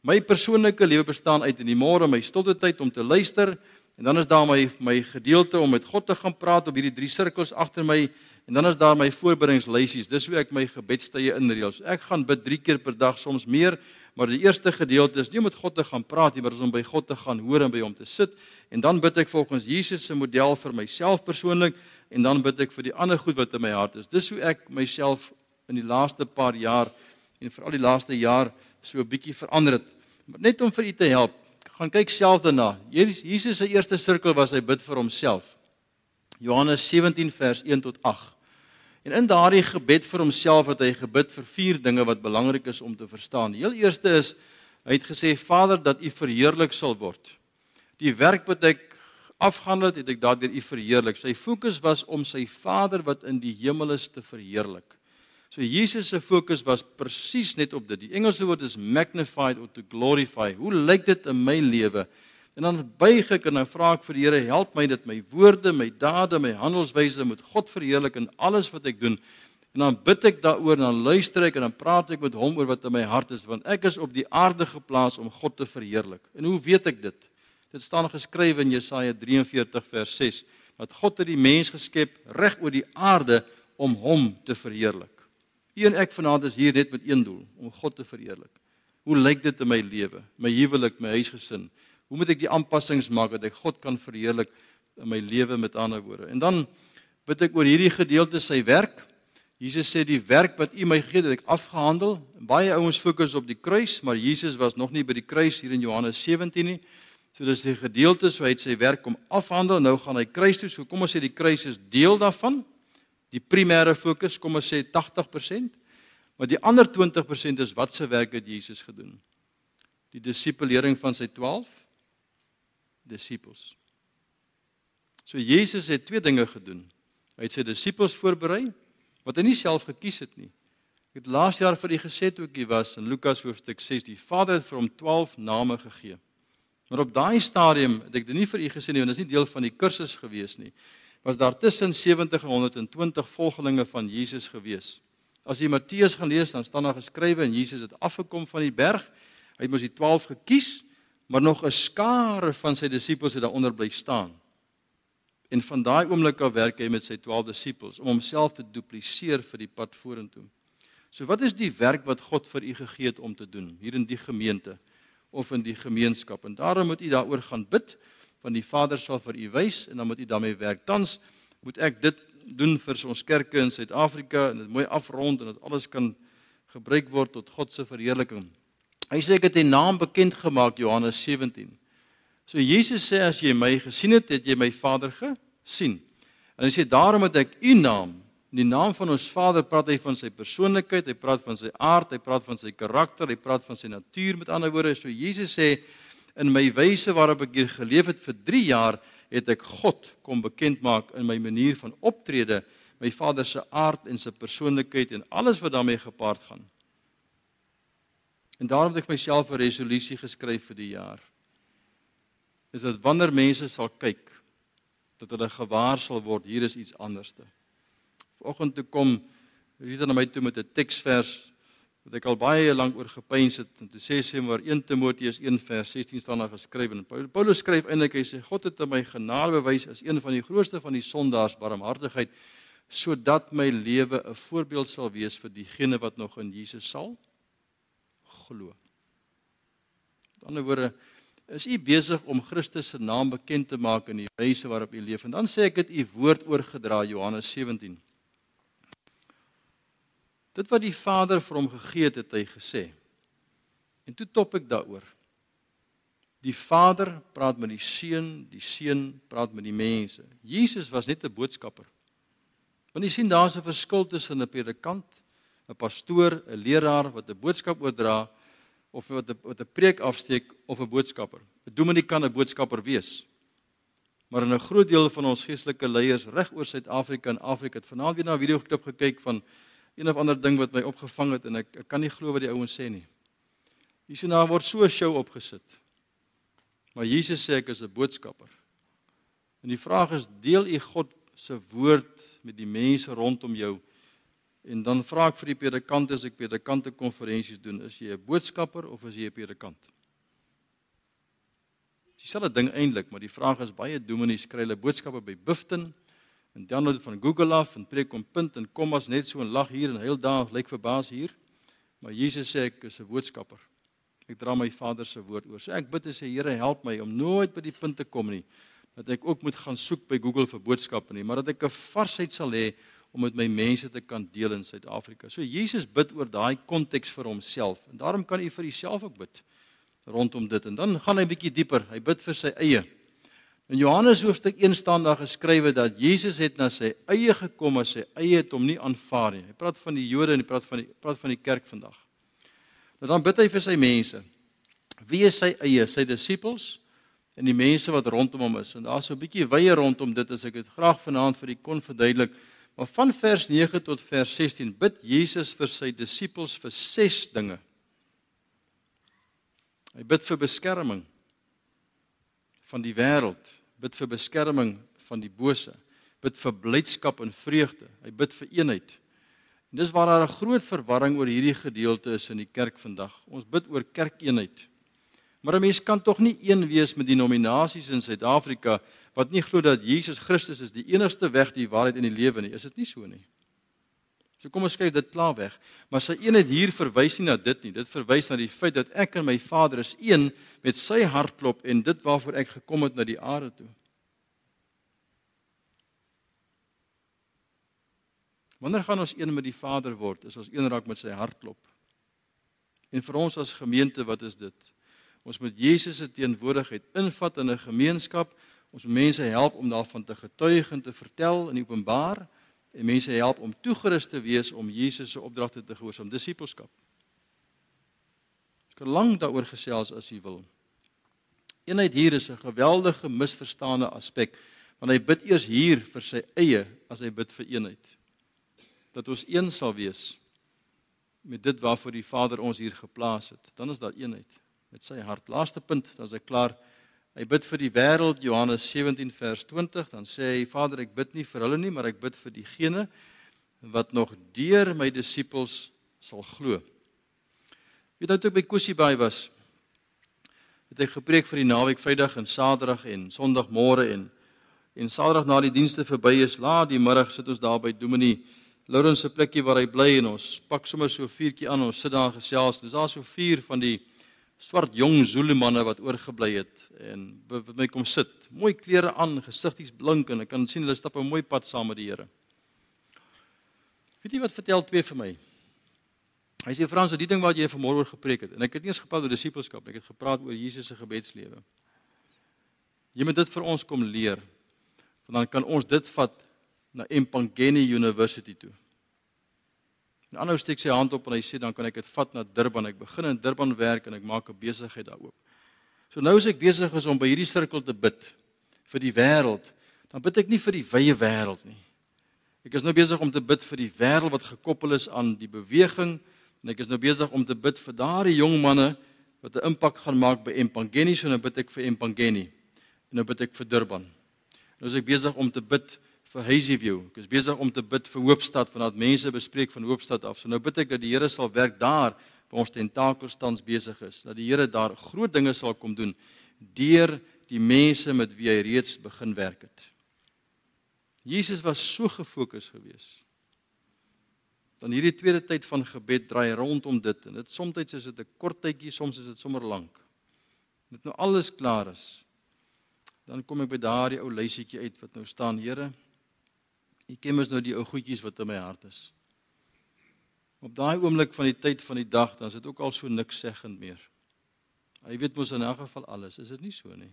My persoonlike lewe bestaan uit in die môre my stilte tyd om te luister En dan is daar my my gedeelte om met God te gaan praat op hierdie drie sirkels agter my en dan is daar my voorbereidingslysies. Dis hoe ek my gebedstye inreël. So ek gaan bid 3 keer per dag, soms meer, maar die eerste gedeelte is nie om met God te gaan praat nie, maar om by God te gaan hoor en by hom te sit. En dan bid ek volgens Jesus se model vir myself persoonlik en dan bid ek vir die ander goed wat in my hart is. Dis hoe ek myself in die laaste paar jaar en veral die laaste jaar so 'n bietjie verander het. Maar net om vir u te help gaan kyk self daarna. Jesus se eerste sirkel was hy bid vir homself. Johannes 17 vers 1 tot 8. En in daardie gebed vir homself het hy gebid vir vier dinge wat belangrik is om te verstaan. Die heel eerste is hy het gesê Vader dat U verheerlik sal word. Die werk wat ek afgehandel het, het ek daardeur U verheerlik. Sy fokus was om sy Vader wat in die hemel is te verheerlik. So Jesus se fokus was presies net op dit. Die Engelse woord is magnified or to glorify. Hoe lyk dit in my lewe? En dan buig ek en dan vra ek vir die Here, help my dat my woorde, my dade, my handelswyse moet God verheerlik in alles wat ek doen. En dan bid ek daaroor en dan luister ek en dan praat ek met hom oor wat in my hart is want ek is op die aarde geplaas om God te verheerlik. En hoe weet ek dit? Dit staan geskrywe in Jesaja 43 vers 6 dat God het die mens geskep reg oor die aarde om hom te verheerlik. U en ek vanaand is hier net met een doel, om God te verheerlik. Hoe lyk dit in my lewe, my huwelik, my huisgesin? Hoe moet ek die aanpassings maak dat ek God kan verheerlik in my lewe met ander woorde? En dan bid ek oor hierdie gedeelte sy werk. Jesus sê die werk wat U my het, het ek afgehandel. Baie ouens fokus op die kruis, maar Jesus was nog nie by die kruis hier in Johannes 17 nie. So dis die gedeelte so hy het sy werk kom afhandel. Nou gaan hy kruis toe. So kom ons sê die kruis is deel daarvan die primêre fokus, kom ons sê 80%, maar die ander 20% is wat se werk het Jesus gedoen? Die dissipelering van sy 12 disippels. So Jesus het twee dinge gedoen. Hy het sy disippels voorberei wat hy nie self gekies het nie. Ek het laas jaar vir u gesê toe ek hier was in Lukas hoofstuk 6, die Vader het vir hom 12 name gegee. Maar op daai stadium het ek dit nie vir u gesê nie want dit is nie deel van die kursus gewees nie was daar tussen 70 en 120 volgelinge van Jesus gewees. As jy Matteus gaan lees, dan staan daar geskrywe en Jesus het afgekom van die berg. Hy het mos die 12 gekies, maar nog 'n skare van sy disippels het daaronder bly staan. En van daai oomblik af werk hy met sy 12 disippels om homself te dupliseer vir die pad vorentoe. So wat is die werk wat God vir u gegee het om te doen hier in die gemeente of in die gemeenskap? En daarom moet u daaroor gaan bid, want die Vader sal vir u wys en dan moet u daarmee werk. Tans moet ek dit doen vir ons kerke in Suid-Afrika en dit mooi afrond en dat alles kan gebruik word tot God se verheerliking. Hy sê ek het 'n naam bekend gemaak Johannes 17. So Jesus sê as jy my gesien het, het jy my Vader gesien. En hy sê daarom het ek u naam, in die naam van ons Vader praat hy van sy persoonlikheid, hy praat van sy aard, hy praat van sy karakter, hy praat van sy natuur met ander woorde. So Jesus sê in my wyse waarop ek hier geleef het vir 3 jaar het ek God kom bekend maak in my manier van optrede, my Vader se aard en sy persoonlikheid en alles wat daarmee gepaard gaan. En daarom het ek myself 'n resolusie geskryf vir die jaar. Is dat wanneer mense sal kyk dat hulle gewaar sal word hier is iets anderste. Vanoggend toe kom Rita na my toe met 'n teksvers wat ek al baie lank oor gepeins het en toe sê sy maar 1 Timoteus 1 vers 16 staan daar geskryf en Paulus skryf eintlik hy sê God het my genade bewys as een van die grootste van die sondaars barmhartigheid sodat my lewe 'n voorbeeld sal wees vir diegene wat nog in Jesus sal glo. Met ander woorde is u besig om Christus se naam bekend te maak in die wyse waarop u leef en dan sê ek dit u woord oorgedra Johannes 17 Dit wat die Vader vir hom gegee het, het hy gesê. En toe top ek daaroor. Die Vader praat met die Seun, die Seun praat met die mense. Jesus was net 'n boodskapper. Want jy sien daar's 'n verskil tussen 'n predikant, 'n pastoor, 'n leraar wat 'n boodskap oordra of wat 'n wat 'n preek afsteek of 'n boodskapper. 'n Dominee kan 'n boodskapper wees. Maar in 'n groot deel van ons geestelike leiers reg oor Suid-Afrika en Afrika het vanaand weer na 'n video geklip gekyk van een of ander ding wat my opgevang het en ek, ek kan nie glo wat die ouens sê nie. Hierso na word so 'n show opgesit. Maar Jesus sê ek is 'n boodskapper. En die vraag is deel u God se woord met die mense rondom jou? En dan vra ek vir die predikant as ek predikante konferensies doen, is jy 'n boodskapper of is jy 'n predikant? Dieselfde ding eintlik, maar die vraag is baie dominees kry hulle boodskappe by Bifton en download van Google af en preek om punt en kommas net so en lag hier en heel dag lyk verbaas hier. Maar Jesus sê ek is 'n boodskapper. Ek dra my Vader se woord oor. So ek bid en sê Here help my om nooit by die punt te kom nie dat ek ook moet gaan soek by Google vir boodskappe nie, maar dat ek 'n varsheid sal hê om met my mense te kan deel in Suid-Afrika. So Jesus bid oor daai konteks vir homself en daarom kan u vir jouself ook bid rondom dit en dan gaan hy bietjie dieper. Hy bid vir sy eie In Johannes hoofstuk 1 staan daar geskrywe dat Jesus het na sy eie gekom, maar sy eie het hom nie aanvaar nie. Hy praat van die Jode en hy praat van die praat van die kerk vandag. Nou dan bid hy vir sy mense. Wie is sy eie? Sy disippels en die mense wat rondom hom is. En daar's so 'n bietjie wye rondom dit as ek dit graag vanaand vir u kon verduidelik. Maar van vers 9 tot vers 16 bid Jesus vir sy disippels vir 6 dinge. Hy bid vir beskerming van die wêreld, bid vir beskerming van die bose, bid vir blydskap en vreugde. Hy bid vir eenheid. En dis waar daar 'n groot verwarring oor hierdie gedeelte is in die kerk vandag. Ons bid oor kerkeenheid. Maar 'n mens kan tog nie een wees met denominasies in Suid-Afrika wat nie glo dat Jesus Christus is die enigste weg, die waarheid en die lewe nie. Is dit nie so nie? So kom ons skryf dit klaar weg. Maar sy eenheid hier verwys nie na dit nie. Dit verwys na die feit dat ek en my Vader is een met sy hartklop en dit waarvoor ek gekom het na die aarde toe. Wanneer gaan ons een met die Vader word? Is ons een raak met sy hartklop. En vir ons as gemeente, wat is dit? Ons moet Jesus se teenwoordigheid invat in 'n gemeenskap. Ons mense help om daarvan te getuig en te vertel in Openbaar en mense help om toegerus te wees om Jesus se opdragte te gehoorsaam, disippelskap. Ek kan lank daaroor gesels as jy wil. Eenheid hier is 'n geweldige misverstande aspek, want hy bid eers hier vir sy eie as hy bid vir eenheid. Dat ons een sal wees met dit waarvoor die Vader ons hier geplaas het. Dan is daar eenheid met sy hart. Laaste punt, dan is ek klaar. Hy bid vir die wêreld Johannes 17 vers 20 dan sê hy Vader ek bid nie vir hulle nie maar ek bid vir diegene wat nog deur my disippels sal glo. Weet nou toe ek by Kussie by was het ek gepreek vir die naweek Vrydag en Saterdag en Sondagmôre en en Saterdag na die dienste verby is, laat die middag sit ons daar by Dominee Lourens se plekkie waar hy bly en ons pak sommer so vuurtjie aan, ons sit daar gesels. Dis daar so vier van die swart jong Zulu manne wat oorgebly het en met my kom sit. Mooi klere aan, gesigties blink en ek kan sien hulle stap 'n mooi pad saam met die Here. Weet jy wat vertel twee vir my? Hy sê Frans, die ding wat jy vanmôre oor gepreek het en ek het nie eens gepraat oor disippelskap, ek het gepraat oor Jesus se gebedslewe. Jy moet dit vir ons kom leer. Want dan kan ons dit vat na Empangeni University toe. En aanhou steek sy hand op en hy sê dan kan ek dit vat na Durban. Ek begin in Durban werk en ek maak 'n besigheid daar oop. So nou as ek besig is om by hierdie sirkel te bid vir die wêreld, dan bid ek nie vir die wye wêreld nie. Ek is nou besig om te bid vir die wêreld wat gekoppel is aan die beweging en ek is nou besig om te bid vir daardie jong manne wat 'n impak gaan maak by Empangeni, so nou bid ek vir Empangeni. En nou bid ek vir Durban. Nou is ek besig om te bid vir Hazyview. Ek is besig om te bid vir Hoopstad vandat mense bespreek van Hoopstad af. So nou bid ek dat die Here sal werk daar waar ons tentakels tans besig is. Dat die Here daar groot dinge sal kom doen deur die mense met wie hy reeds begin werk het. Jesus was so gefokus geweest. Dan hierdie tweede tyd van gebed draai rondom dit en dit soms is dit 'n kort tydjie, soms is dit sommer lank. Dit nou alles klaar is. Dan kom ek by daardie ou lysietjie uit wat nou staan, Here, Ek ken mos nou die ou goedjies wat in my hart is. Op daai oomblik van die tyd van die dag, dan is dit ook al so niks seggend meer. Hy weet mos in elk geval alles, is dit nie so nie?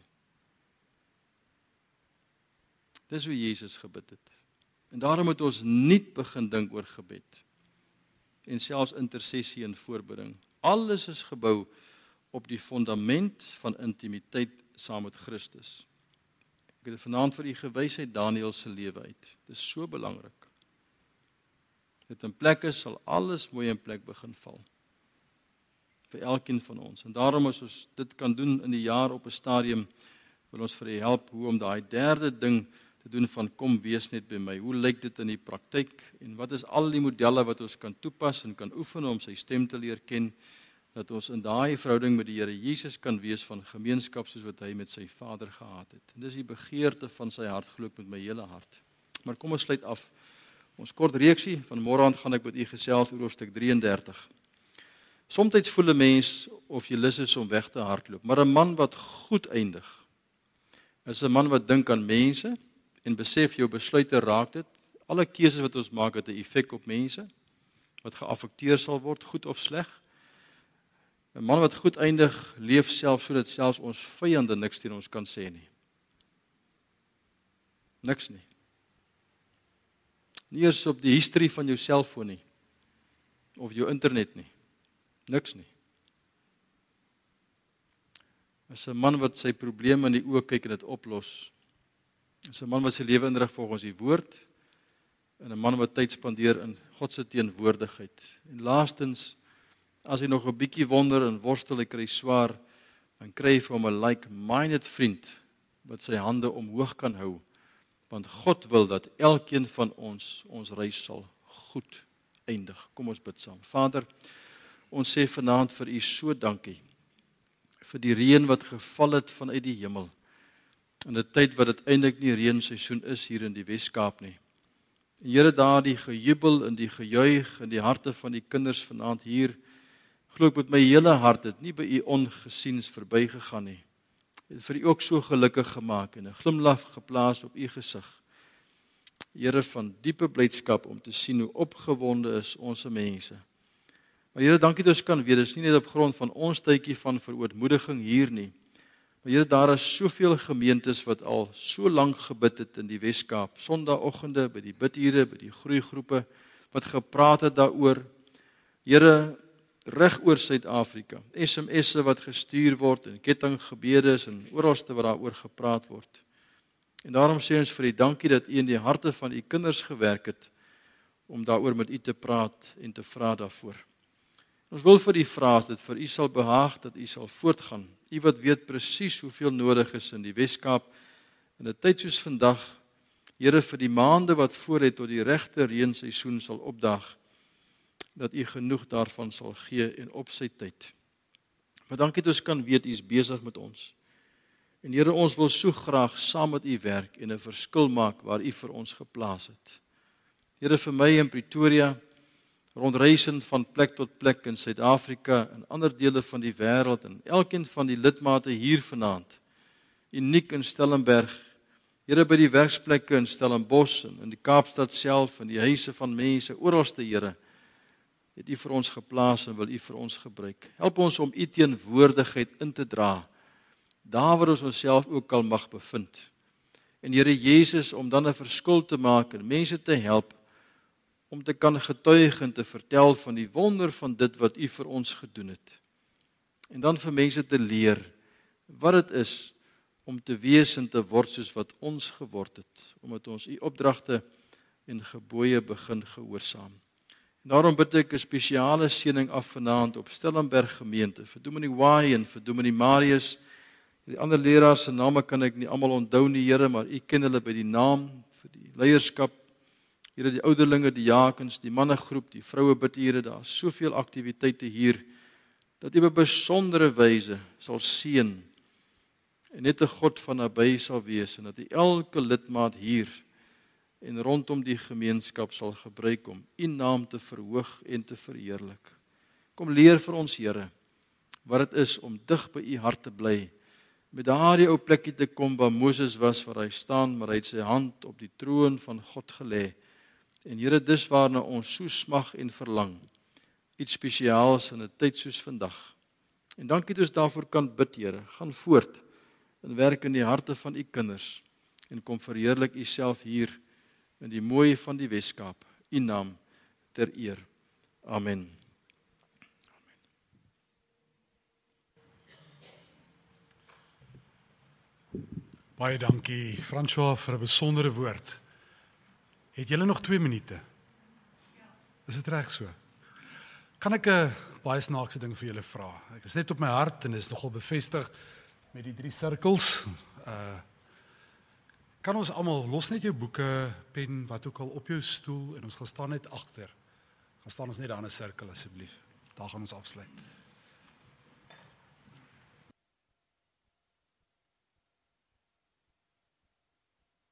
Dis hoe Jesus gebid het. En daarom moet ons nie begin dink oor gebed en selfs intersessie en voorbidding. Alles is gebou op die fundament van intimiteit saam met Christus. Ek het vanaand vir u gewys uit Daniël se lewe uit. Dit is so belangrik. Dit in plek is sal alles mooi in plek begin val. vir elkeen van ons. En daarom as ons dit kan doen in die jaar op 'n stadium wil ons vir u help hoe om daai derde ding te doen van kom wees net by my. Hoe lyk dit in die praktyk en wat is al die modelle wat ons kan toepas en kan oefen om sy stem te leer ken? Dat ons in daai verhouding met die Here Jesus kan wees van gemeenskap soos wat hy met sy Vader gehad het. En dis die begeerte van sy hart glo ek met my hele hart. Maar kom ons sluit af. Ons kort reeksie van môre aand gaan ek met u gesels oor hoofstuk 33. Somstyds voel 'n mens of jy lus is om weg te hardloop, maar 'n man wat goed eindig is 'n man wat dink aan mense en besef jou besluite raak dit. Alle keuses wat ons maak het 'n effek op mense wat geaffekteer sal word, goed of sleg. 'n Man wat goed eindig, leef self sodat selfs ons vyande niks teen ons kan sê nie. Niks nie. Nie eens op die history van jou selfoon nie of jou internet nie. Niks nie. As 'n man wat sy probleme in die oë kyk en dit oplos. As 'n man wat sy lewe inrig volgens die woord en 'n man wat tyd spandeer in God se teenwoordigheid. En laastens As hy nog 'n bietjie wonder en worstel hy kry swaar, dan kry hy vir hom 'n like-minded vriend wat sy hande omhoog kan hou. Want God wil dat elkeen van ons ons reis sal goed eindig. Kom ons bid saam. Vader, ons sê vanaand vir U so dankie vir die reën wat geval het vanuit die hemel. In 'n tyd wat dit eintlik nie reenseisoen is hier in die Wes-Kaap nie. Here daardie gejubel en die gejuig in die harte van die kinders vanaand hier glo ek met my hele hart dit nie by u ongesiens verbygegaan nie. Het vir u ook so gelukkig gemaak en 'n glimlag geplaas op u gesig. Here van diepe blydskap om te sien hoe opgewonde is ons mense. Maar Here, dankie dat ons kan weet dis nie net op grond van ons tydjie van verootmoediging hier nie. Maar Here, daar is soveel gemeentes wat al so lank gebid het in die Wes-Kaap, Sondagoggende by die bidure, by die groeigroepe wat gepraat het daaroor. Here, reg oor Suid-Afrika. SMS'e wat gestuur word en kettinggebede is en oralste wat daaroor gepraat word. En daarom sê ons vir U dankie dat U in die harte van U kinders gewerk het om daaroor met U te praat en te vra daarvoor. Ons wil vir U vra as dit vir U sal behaag dat U sal voortgaan. U wat weet presies hoeveel nodig is in die Wes-Kaap in 'n tyd soos vandag. Here vir die maande wat voor het tot die regte reenseisoen sal opdag dat u genoeg daarvan sal gee en op sy tyd. Maar dankie dat ons kan weet U is besig met ons. En Here, ons wil so graag saam met U werk en 'n verskil maak waar U vir ons geplaas het. Here vir my in Pretoria rondreisend van plek tot plek in Suid-Afrika en ander dele van die wêreld en elkeen van die lidmate hier vanaand uniek in Stellenberg Here by die werksplekke in Stellenbosch en in die Kaapstad self en die huise van mense oralste Here het U vir ons geplaas en wil U vir ons gebruik. Help ons om U teenwoordigheid in te dra daar waar ons onsself ook al mag bevind. En Here Jesus om dan 'n verskil te maak en mense te help om te kan getuig en te vertel van die wonder van dit wat U vir ons gedoen het. En dan vir mense te leer wat dit is om te wees en te word soos wat ons geword het, omdat ons U opdragte en gebooie begin gehoorsaam. En daarom bid ek 'n spesiale seëning af vanaand op Stellenberg gemeente vir Dominee Waai en vir Dominee Marius. Die ander leraars se name kan ek nie almal onthou nie, Here, maar U ken hulle by die naam vir die leierskap. Here, die ouderlinge, die jakens, die mannegroep, die vroue bid Here, daar's soveel aktiwiteite hier dat U op 'n besondere wyse sal seën en net 'n God van naby sal wees en dat U elke lidmaat hier en rondom die gemeenskap sal gebruik om u naam te verhoog en te verheerlik. Kom leer vir ons Here wat dit is om dig by u hart te bly. Met daardie ou plekkie te kom waar Moses was waar hy staan, maar hy het sy hand op die troon van God gelê. En Here, dis waarna ons so smag en verlang. Iets spesiaals in 'n tyd soos vandag. En dankie dat ons daarvoor kan bid, Here. Gaan voort en werk in die harte van u kinders en kom verheerlik u self hier in die mooi van die Weskaap. U naam ter eer. Amen. Baie dankie François vir 'n besondere woord. Het julle nog 2 minute? Is dit reg so? Kan ek 'n baie snaakse ding vir julle vra? Ek is net op my hart en is nogal bevestig met die drie sirkels. Uh Kan ons almal los net jou boeke, pen, wat ook al op jou stoel en ons gaan staan net agter. Gaan staan ons net daar in 'n sirkel asseblief. Daar gaan ons afsluit.